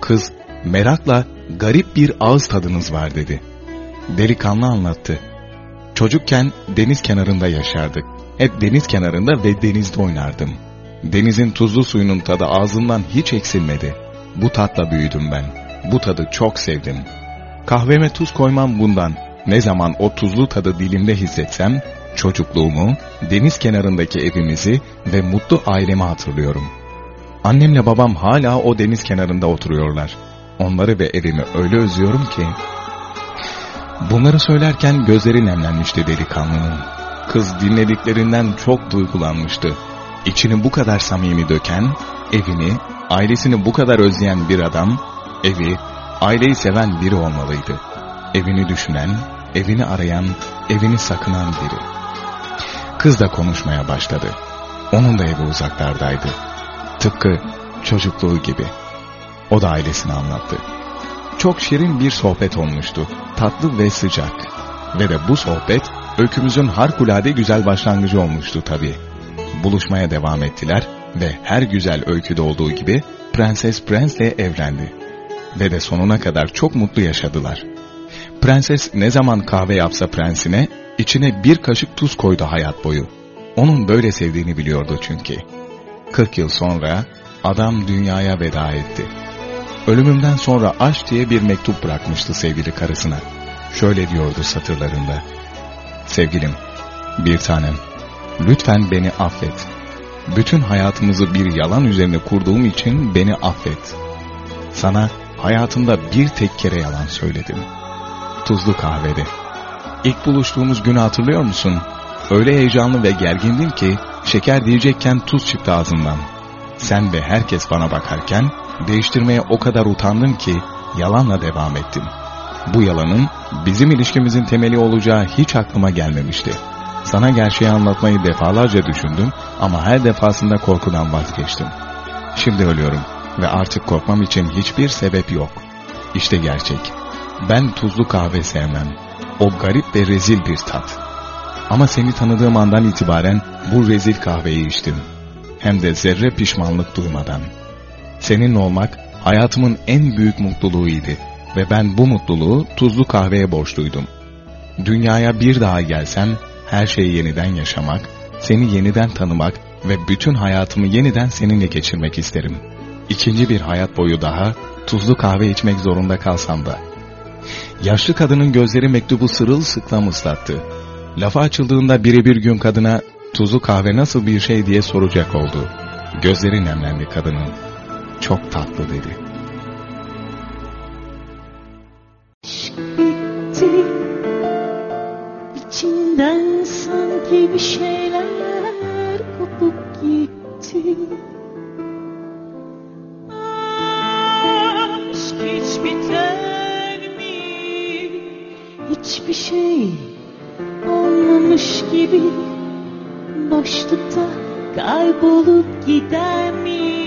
Kız merakla garip bir ağız tadınız var dedi. Delikanlı anlattı. Çocukken deniz kenarında yaşardık. Hep deniz kenarında ve denizde oynardım. Denizin tuzlu suyunun tadı ağzımdan hiç eksilmedi. Bu tatla büyüdüm ben. Bu tadı çok sevdim. Kahveme tuz koymam bundan. Ne zaman o tuzlu tadı dilimde hissetsem Çocukluğumu, deniz kenarındaki evimizi ve mutlu ailemi hatırlıyorum. Annemle babam hala o deniz kenarında oturuyorlar. Onları ve evimi öyle özlüyorum ki... Bunları söylerken gözleri nemlenmişti delikanlının. Kız dinlediklerinden çok duygulanmıştı. İçini bu kadar samimi döken, evini, ailesini bu kadar özleyen bir adam, evi, aileyi seven biri olmalıydı. Evini düşünen, evini arayan, evini sakınan biri. Kız da konuşmaya başladı. Onun da evi uzaklardaydı. Tıpkı çocukluğu gibi. O da ailesini anlattı. Çok şirin bir sohbet olmuştu. Tatlı ve sıcak. Ve de bu sohbet öykümüzün harikulade güzel başlangıcı olmuştu tabii. Buluşmaya devam ettiler ve her güzel öyküde olduğu gibi Prenses Prens'le evlendi. Ve de sonuna kadar çok mutlu yaşadılar. Prenses ne zaman kahve yapsa prensine İçine bir kaşık tuz koydu hayat boyu. Onun böyle sevdiğini biliyordu çünkü. 40 yıl sonra adam dünyaya veda etti. Ölümümden sonra aşk diye bir mektup bırakmıştı sevgili karısına. Şöyle diyordu satırlarında. Sevgilim, bir tanem, lütfen beni affet. Bütün hayatımızı bir yalan üzerine kurduğum için beni affet. Sana hayatımda bir tek kere yalan söyledim. Tuzlu kahvede. İlk buluştuğumuz günü hatırlıyor musun? Öyle heyecanlı ve gergindim ki şeker diyecekken tuz çıktı ağzımdan. Sen ve herkes bana bakarken değiştirmeye o kadar utandım ki yalanla devam ettim. Bu yalanın bizim ilişkimizin temeli olacağı hiç aklıma gelmemişti. Sana gerçeği anlatmayı defalarca düşündüm ama her defasında korkudan vazgeçtim. Şimdi ölüyorum ve artık korkmam için hiçbir sebep yok. İşte gerçek. Ben tuzlu kahve sevmem. O garip ve rezil bir tat. Ama seni tanıdığım andan itibaren bu rezil kahveyi içtim. Hem de zerre pişmanlık duymadan. Seninle olmak hayatımın en büyük mutluluğuydu ve ben bu mutluluğu tuzlu kahveye borçluydum. Dünyaya bir daha gelsem her şeyi yeniden yaşamak, seni yeniden tanımak ve bütün hayatımı yeniden seninle geçirmek isterim. İkinci bir hayat boyu daha tuzlu kahve içmek zorunda kalsam da. Yaşlı kadının gözleri mektubu sırılsıklam ıslattı. Lafa açıldığında biri bir gün kadına tuzlu kahve nasıl bir şey diye soracak oldu. Gözleri nemlendi kadının. Çok tatlı dedi. bitti İçinden sanki bir şeyler kopup gitti Aşk hiç biter? Hiçbir şey olmamış gibi Boşlukta kaybolup gider mi?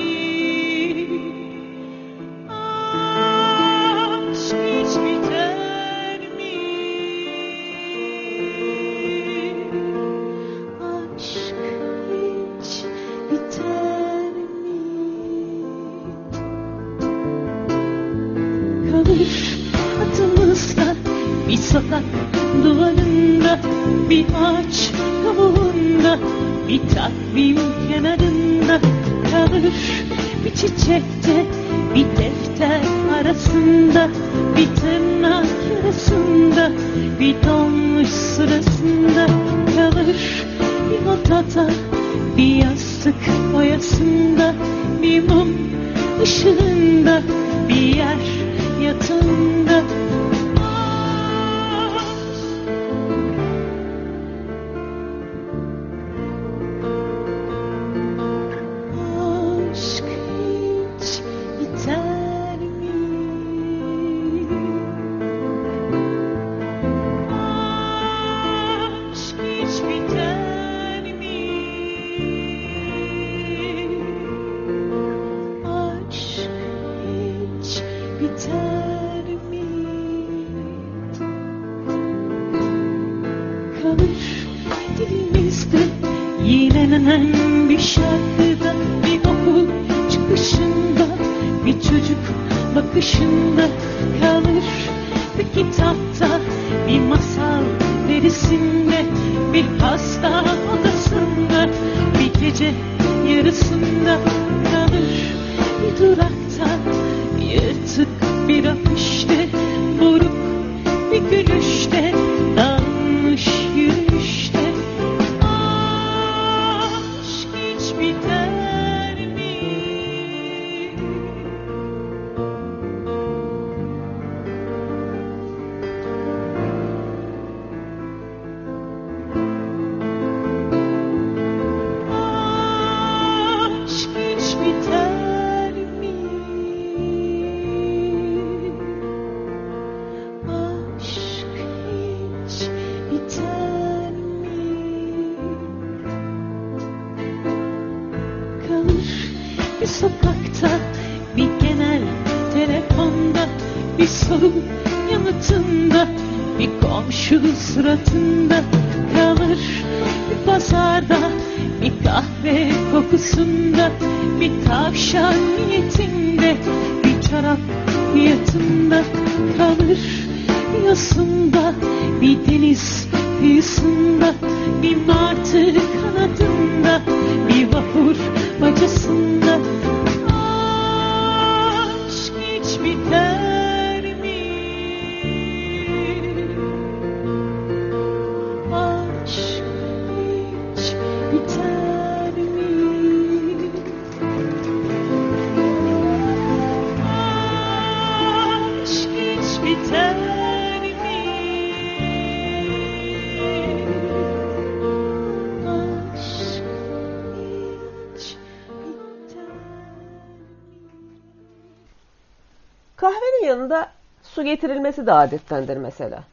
Getirilmesi de adettendir mesela.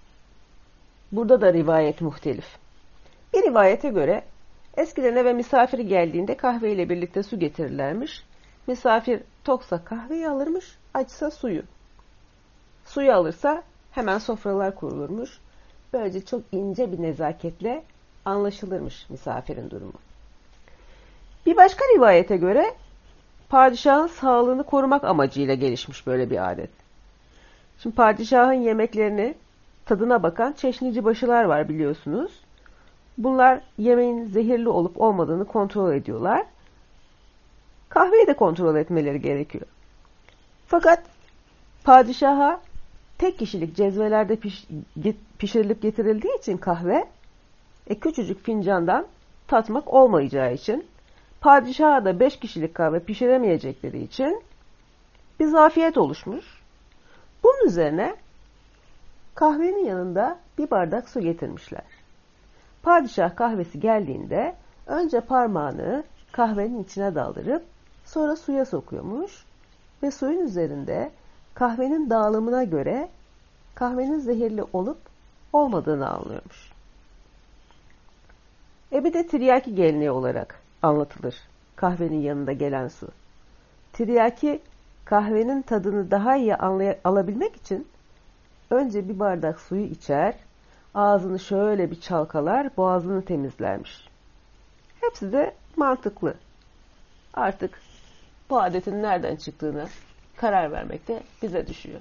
Burada da rivayet muhtelif. Bir rivayete göre eskiden eve misafir geldiğinde kahve ile birlikte su getirirlermiş. Misafir toksa kahveyi alırmış, açsa suyu. Suyu alırsa hemen sofralar kurulurmuş. Böylece çok ince bir nezaketle anlaşılırmış misafirin durumu. Bir başka rivayete göre padişahın sağlığını korumak amacıyla gelişmiş böyle bir adet. Şimdi padişahın yemeklerini tadına bakan çeşnici başılar var biliyorsunuz. Bunlar yemeğin zehirli olup olmadığını kontrol ediyorlar. Kahveyi de kontrol etmeleri gerekiyor. Fakat padişaha tek kişilik cezvelerde piş, get, pişirilip getirildiği için kahve e, küçücük fincandan tatmak olmayacağı için padişaha da beş kişilik kahve pişiremeyecekleri için bir zafiyet oluşmuş. Bunun üzerine kahvenin yanında bir bardak su getirmişler. Padişah kahvesi geldiğinde önce parmağını kahvenin içine daldırıp sonra suya sokuyormuş ve suyun üzerinde kahvenin dağılımına göre kahvenin zehirli olup olmadığını anlıyormuş. E bir de tiryaki geleneği olarak anlatılır kahvenin yanında gelen su. Tiryaki kahvenin tadını daha iyi alabilmek için önce bir bardak suyu içer, ağzını şöyle bir çalkalar, boğazını temizlermiş. Hepsi de mantıklı. Artık bu adetin nereden çıktığını karar vermek de bize düşüyor.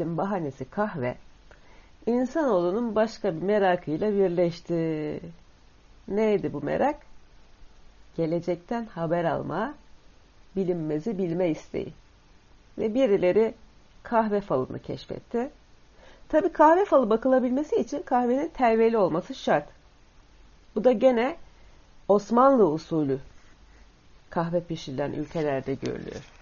Sohbetin bahanesi kahve insanoğlunun başka bir merakıyla birleşti. Neydi bu merak? Gelecekten haber alma, bilinmezi bilme isteği. Ve birileri kahve falını keşfetti. Tabi kahve falı bakılabilmesi için kahvenin telveli olması şart. Bu da gene Osmanlı usulü kahve pişirilen ülkelerde görülüyor.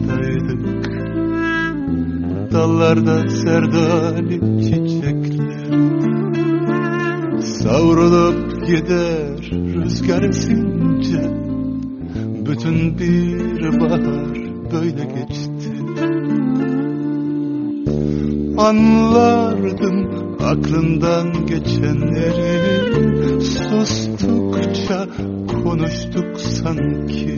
Tarladaydık Dallarda serdali çiçekler. Savrulup gider rüzgar esince Bütün bir bahar böyle geçti. Anlardım aklından geçenleri Sustukça konuştuk sanki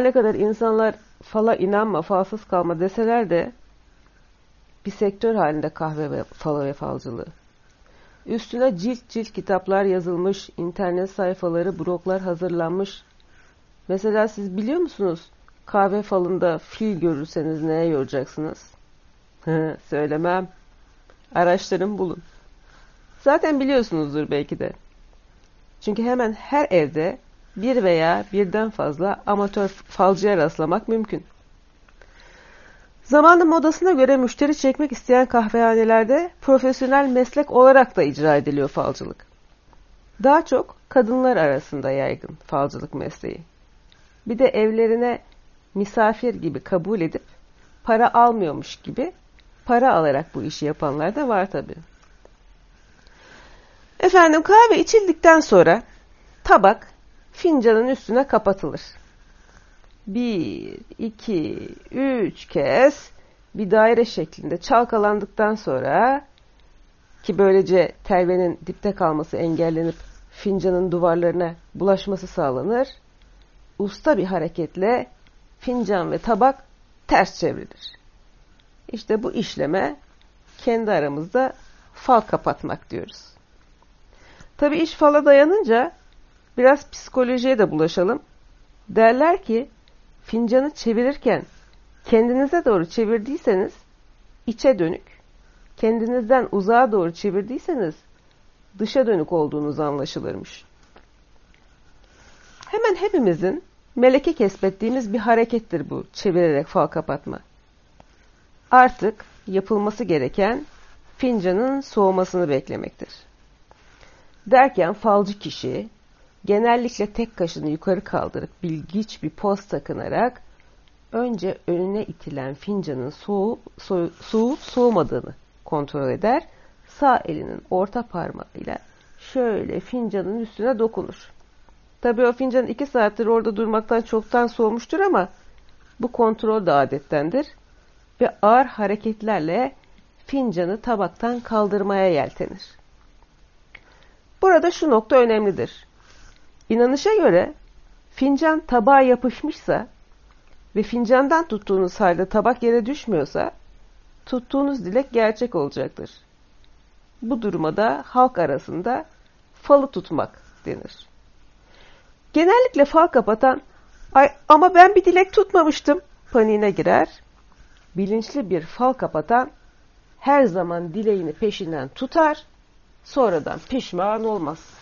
Her ne kadar insanlar fala inanma, falsız kalma deseler de bir sektör halinde kahve ve falı ve falcılığı. Üstüne cilt cilt kitaplar yazılmış, internet sayfaları, bloglar hazırlanmış. Mesela siz biliyor musunuz kahve falında fil görürseniz neye yoracaksınız? Söylemem. Araştırın bulun. Zaten biliyorsunuzdur belki de. Çünkü hemen her evde bir veya birden fazla amatör falcıya rastlamak mümkün. Zamanın modasına göre müşteri çekmek isteyen kahvehanelerde profesyonel meslek olarak da icra ediliyor falcılık. Daha çok kadınlar arasında yaygın falcılık mesleği. Bir de evlerine misafir gibi kabul edip para almıyormuş gibi para alarak bu işi yapanlar da var tabi. Efendim kahve içildikten sonra tabak fincanın üstüne kapatılır. Bir, iki, üç kez bir daire şeklinde çalkalandıktan sonra ki böylece telvenin dipte kalması engellenip fincanın duvarlarına bulaşması sağlanır. usta bir hareketle fincan ve tabak ters çevrilir. İşte bu işleme kendi aramızda fal kapatmak diyoruz. Tabi iş fala dayanınca biraz psikolojiye de bulaşalım. Derler ki fincanı çevirirken kendinize doğru çevirdiyseniz içe dönük, kendinizden uzağa doğru çevirdiyseniz dışa dönük olduğunuz anlaşılırmış. Hemen hepimizin meleke kesbettiğimiz bir harekettir bu çevirerek fal kapatma. Artık yapılması gereken fincanın soğumasını beklemektir. Derken falcı kişi genellikle tek kaşını yukarı kaldırıp bilgiç bir poz takınarak önce önüne itilen fincanın soğup, soğup soğumadığını kontrol eder. Sağ elinin orta parmağıyla şöyle fincanın üstüne dokunur. Tabii o fincan iki saattir orada durmaktan çoktan soğumuştur ama bu kontrol da adettendir ve ağır hareketlerle fincanı tabaktan kaldırmaya yeltenir. Burada şu nokta önemlidir. İnanışa göre fincan tabağa yapışmışsa ve fincandan tuttuğunuz halde tabak yere düşmüyorsa tuttuğunuz dilek gerçek olacaktır. Bu duruma da halk arasında falı tutmak denir. Genellikle fal kapatan Ay, ama ben bir dilek tutmamıştım paniğine girer. Bilinçli bir fal kapatan her zaman dileğini peşinden tutar, sonradan pişman olmaz.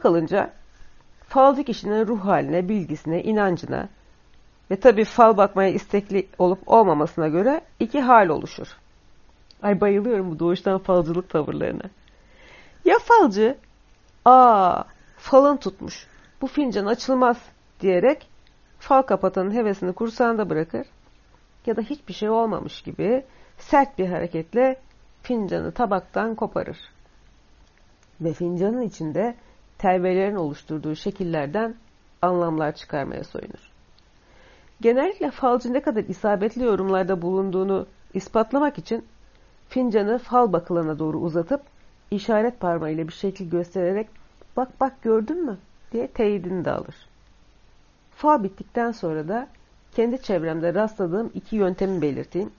Kalınca falcı kişinin ruh haline, bilgisine, inancına ve tabii fal bakmaya istekli olup olmamasına göre iki hal oluşur. Ay bayılıyorum bu doğuştan falcılık tavırlarına. Ya falcı, aa falın tutmuş, bu fincan açılmaz diyerek fal kapatanın hevesini kursağında bırakır ya da hiçbir şey olmamış gibi sert bir hareketle fincanı tabaktan koparır. Ve fincanın içinde telvelerin oluşturduğu şekillerden anlamlar çıkarmaya soyunur. Genellikle falcı ne kadar isabetli yorumlarda bulunduğunu ispatlamak için fincanı fal bakılana doğru uzatıp işaret parmağıyla bir şekil göstererek bak bak gördün mü diye teyidini de alır. Fal bittikten sonra da kendi çevremde rastladığım iki yöntemi belirteyim.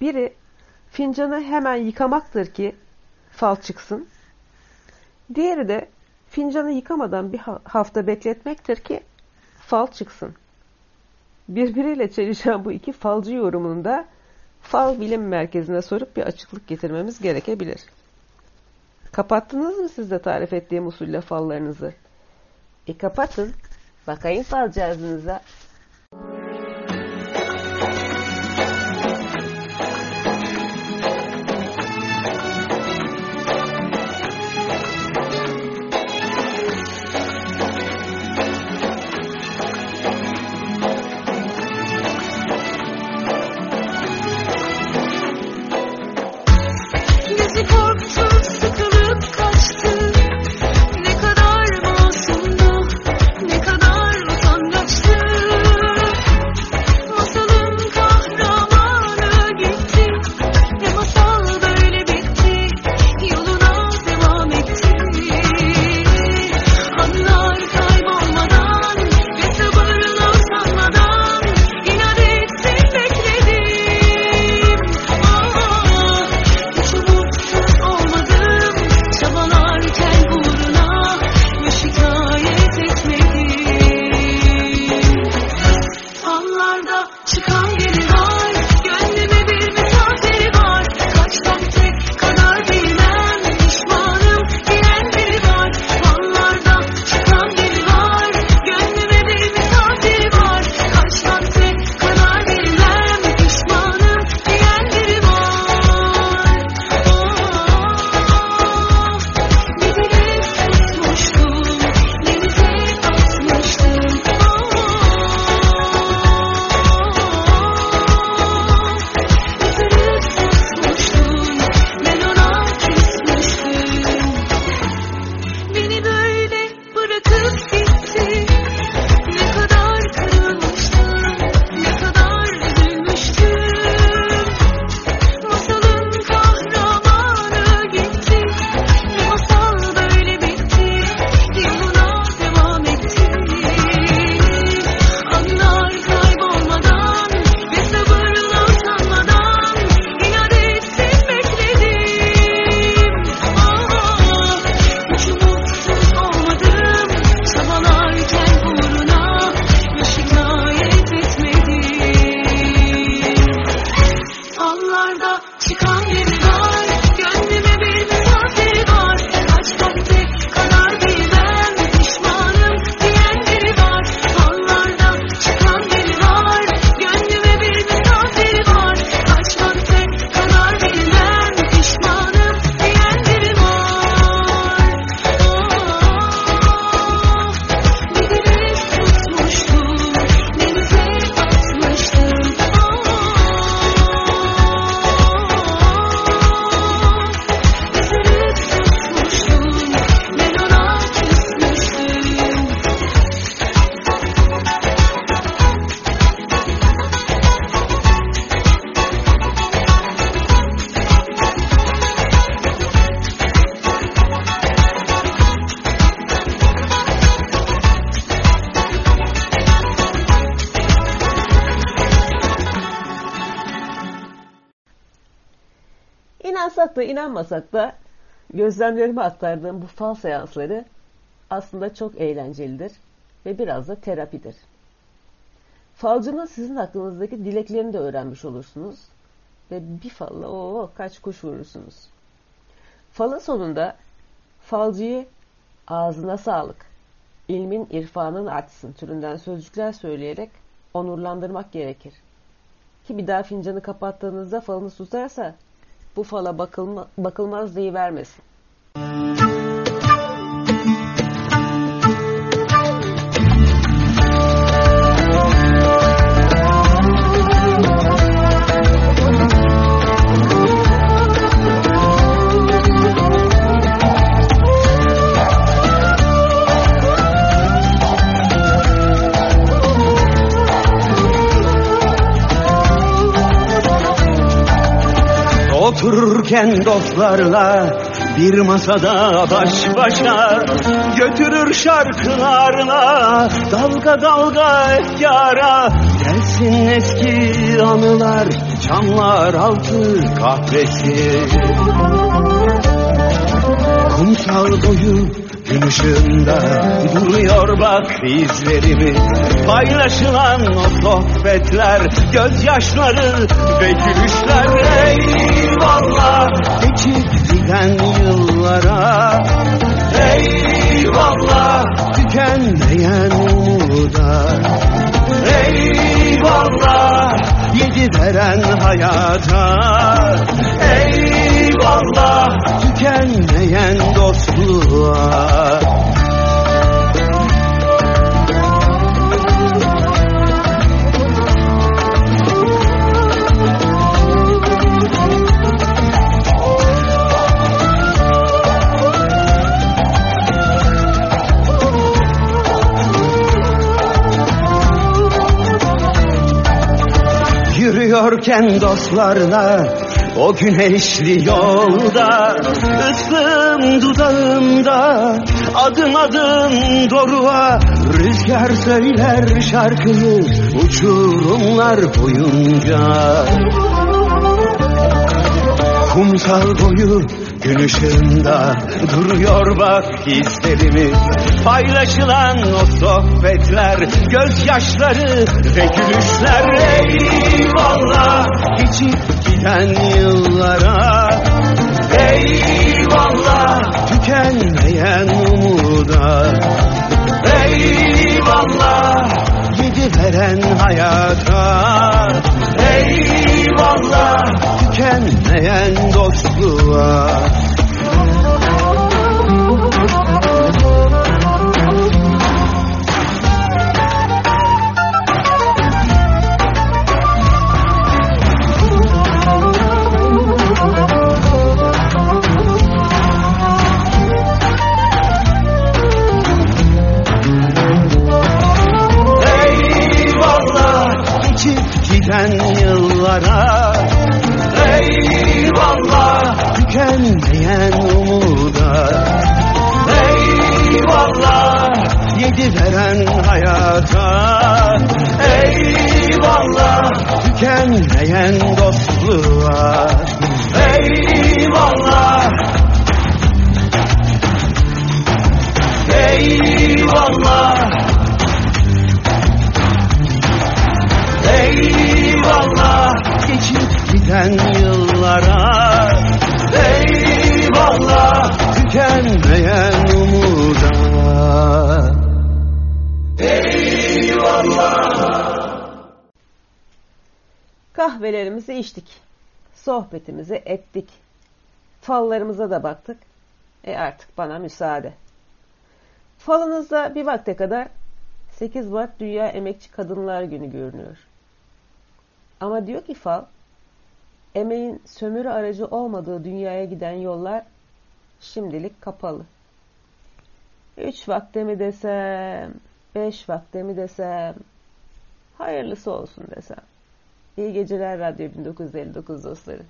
Biri fincanı hemen yıkamaktır ki fal çıksın. Diğeri de fincanı yıkamadan bir hafta bekletmektir ki fal çıksın. Birbiriyle çelişen bu iki falcı yorumunda fal bilim merkezine sorup bir açıklık getirmemiz gerekebilir. Kapattınız mı siz de tarif ettiğim usulle fallarınızı? E kapatın. Bakayım fal cihazınıza. Da inanmasak da gözlemlerime aktardığım bu fal seansları aslında çok eğlencelidir ve biraz da terapidir. Falcının sizin aklınızdaki dileklerini de öğrenmiş olursunuz ve bir falla o kaç kuş vurursunuz. Falın sonunda falcıyı ağzına sağlık, ilmin irfanın açsın türünden sözcükler söyleyerek onurlandırmak gerekir. Ki bir daha fincanı kapattığınızda falınız tutarsa bu fala bakılma, bakılmaz deyivermesin. Otururken dostlarla bir masada baş başa Götürür şarkılarla dalga dalga efkara Gelsin eski anılar camlar altı kahvesi. Kumsal boyu gün ışığında duruyor bak izlerimi. Paylaşılan o sohbetler, gözyaşları ve gülüşler. Eyvallah geçip giden yıllara. Eyvallah tükenmeyen umuda. Eyvallah yedi veren hayata. Eyvallah tükenmeyen dostluğa. Yürüyorken dostlarla o güneşli yolda ıslım dudağımda adım adım doruğa Rüzgar söyler şarkıyı uçurumlar boyunca. Kumsal boyu gün ışığında duruyor bak hislerimiz. Paylaşılan o sohbetler, gözyaşları ve gülüşler. Eyvallah geçip giden yıllara. Eyvallah. Tükenmeyen umuda. Eyvallah. Yedi veren hayata. Eyvallah. Tükenmeyen dostluğa Eyvallah. Tükenmeyen umuda. Eyvallah. Yedi veren hayata. Eyvallah. Tükenmeyen dostluğa. Eyvallah. Eyvallah. Eyvallah. Geçip giden yıllara Eyvallah tükenmeyen umuda Eyvallah Kahvelerimizi içtik. Sohbetimizi ettik. Fallarımıza da baktık. E artık bana müsaade. Falınızda bir vakte kadar 8 Mart Dünya Emekçi Kadınlar Günü görünüyor. Ama diyor ki fal, emeğin sömürü aracı olmadığı dünyaya giden yollar şimdilik kapalı. Üç vakte mi desem, beş vakte mi desem, hayırlısı olsun desem. İyi geceler Radyo 1959 dostları.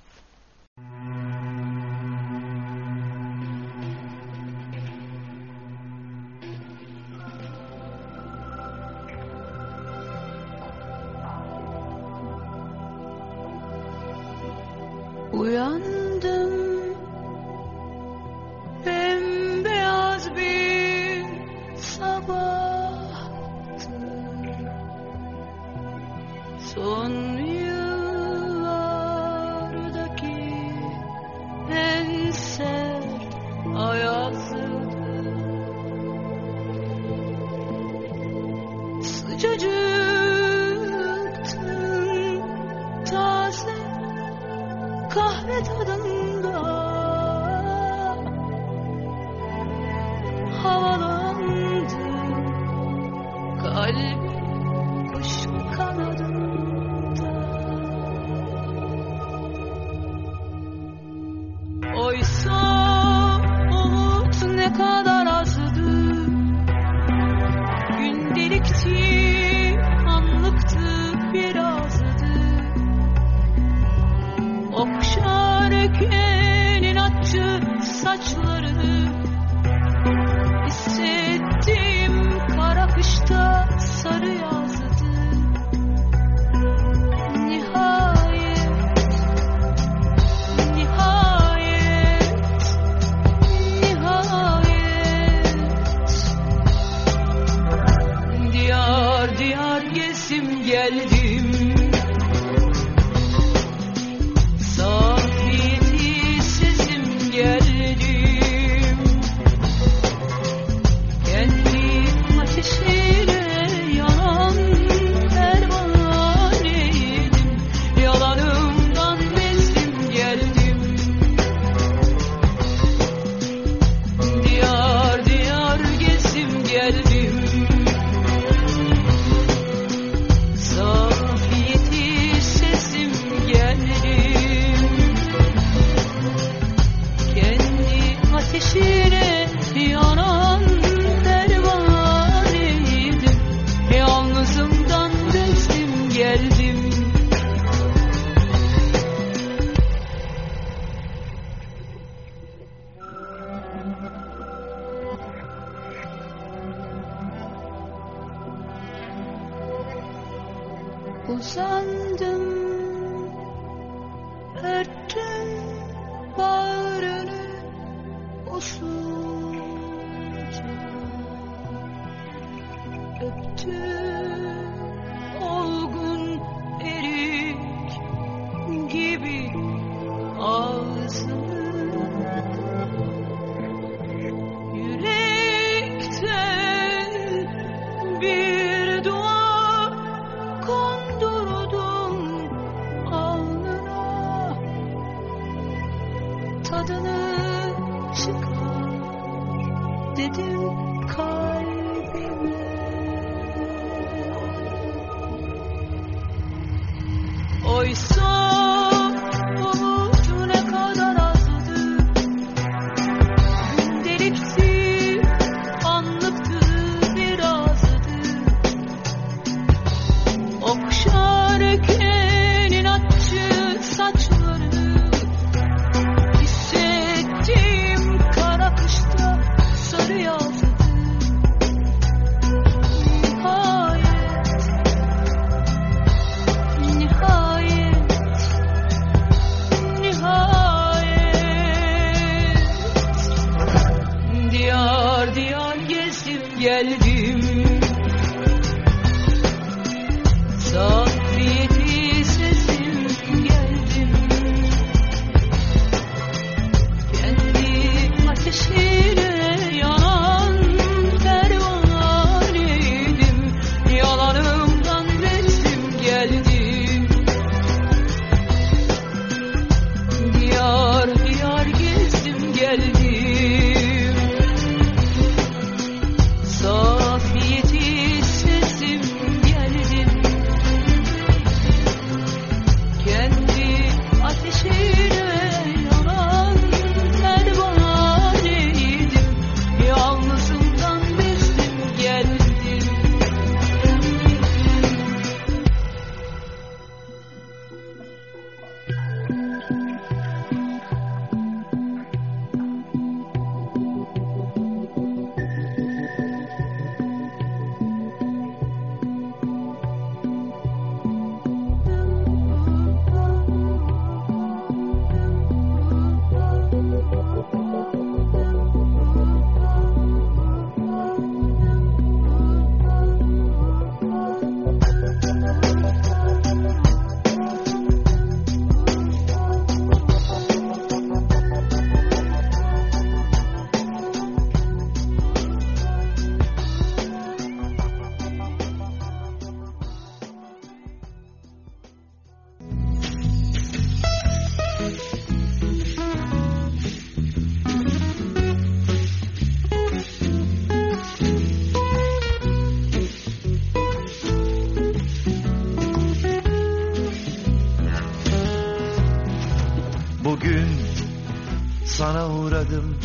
Sana uğradım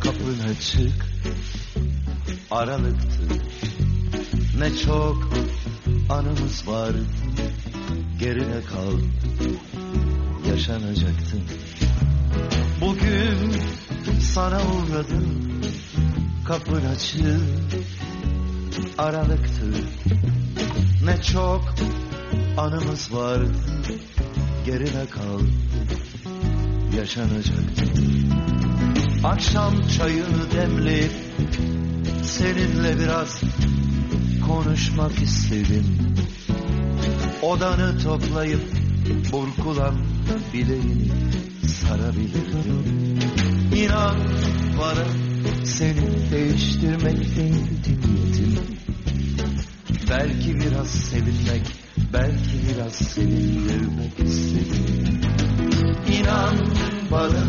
kapın açık. Aralıktı. Ne çok anımız vardı Geride kaldı Yaşanacaktı Bugün sana uğradım. Kapın açık. Aralıktı. Ne çok anımız vardı Geride kaldı Yaşanacaktı Akşam çayını demleyip Seninle biraz konuşmak istedim. Odanı toplayıp burkulan bileğini sarabilirdim. İnan bana seni değiştirmek değildi niyetim. Belki biraz sevinmek, belki biraz sevindirmek istedim. İnan para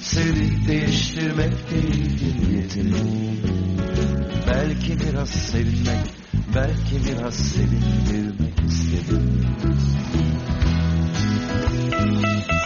seni değiştirmek değil. Niyetim Belki biraz sevinmek, belki biraz sevindirmek istedim. Müzik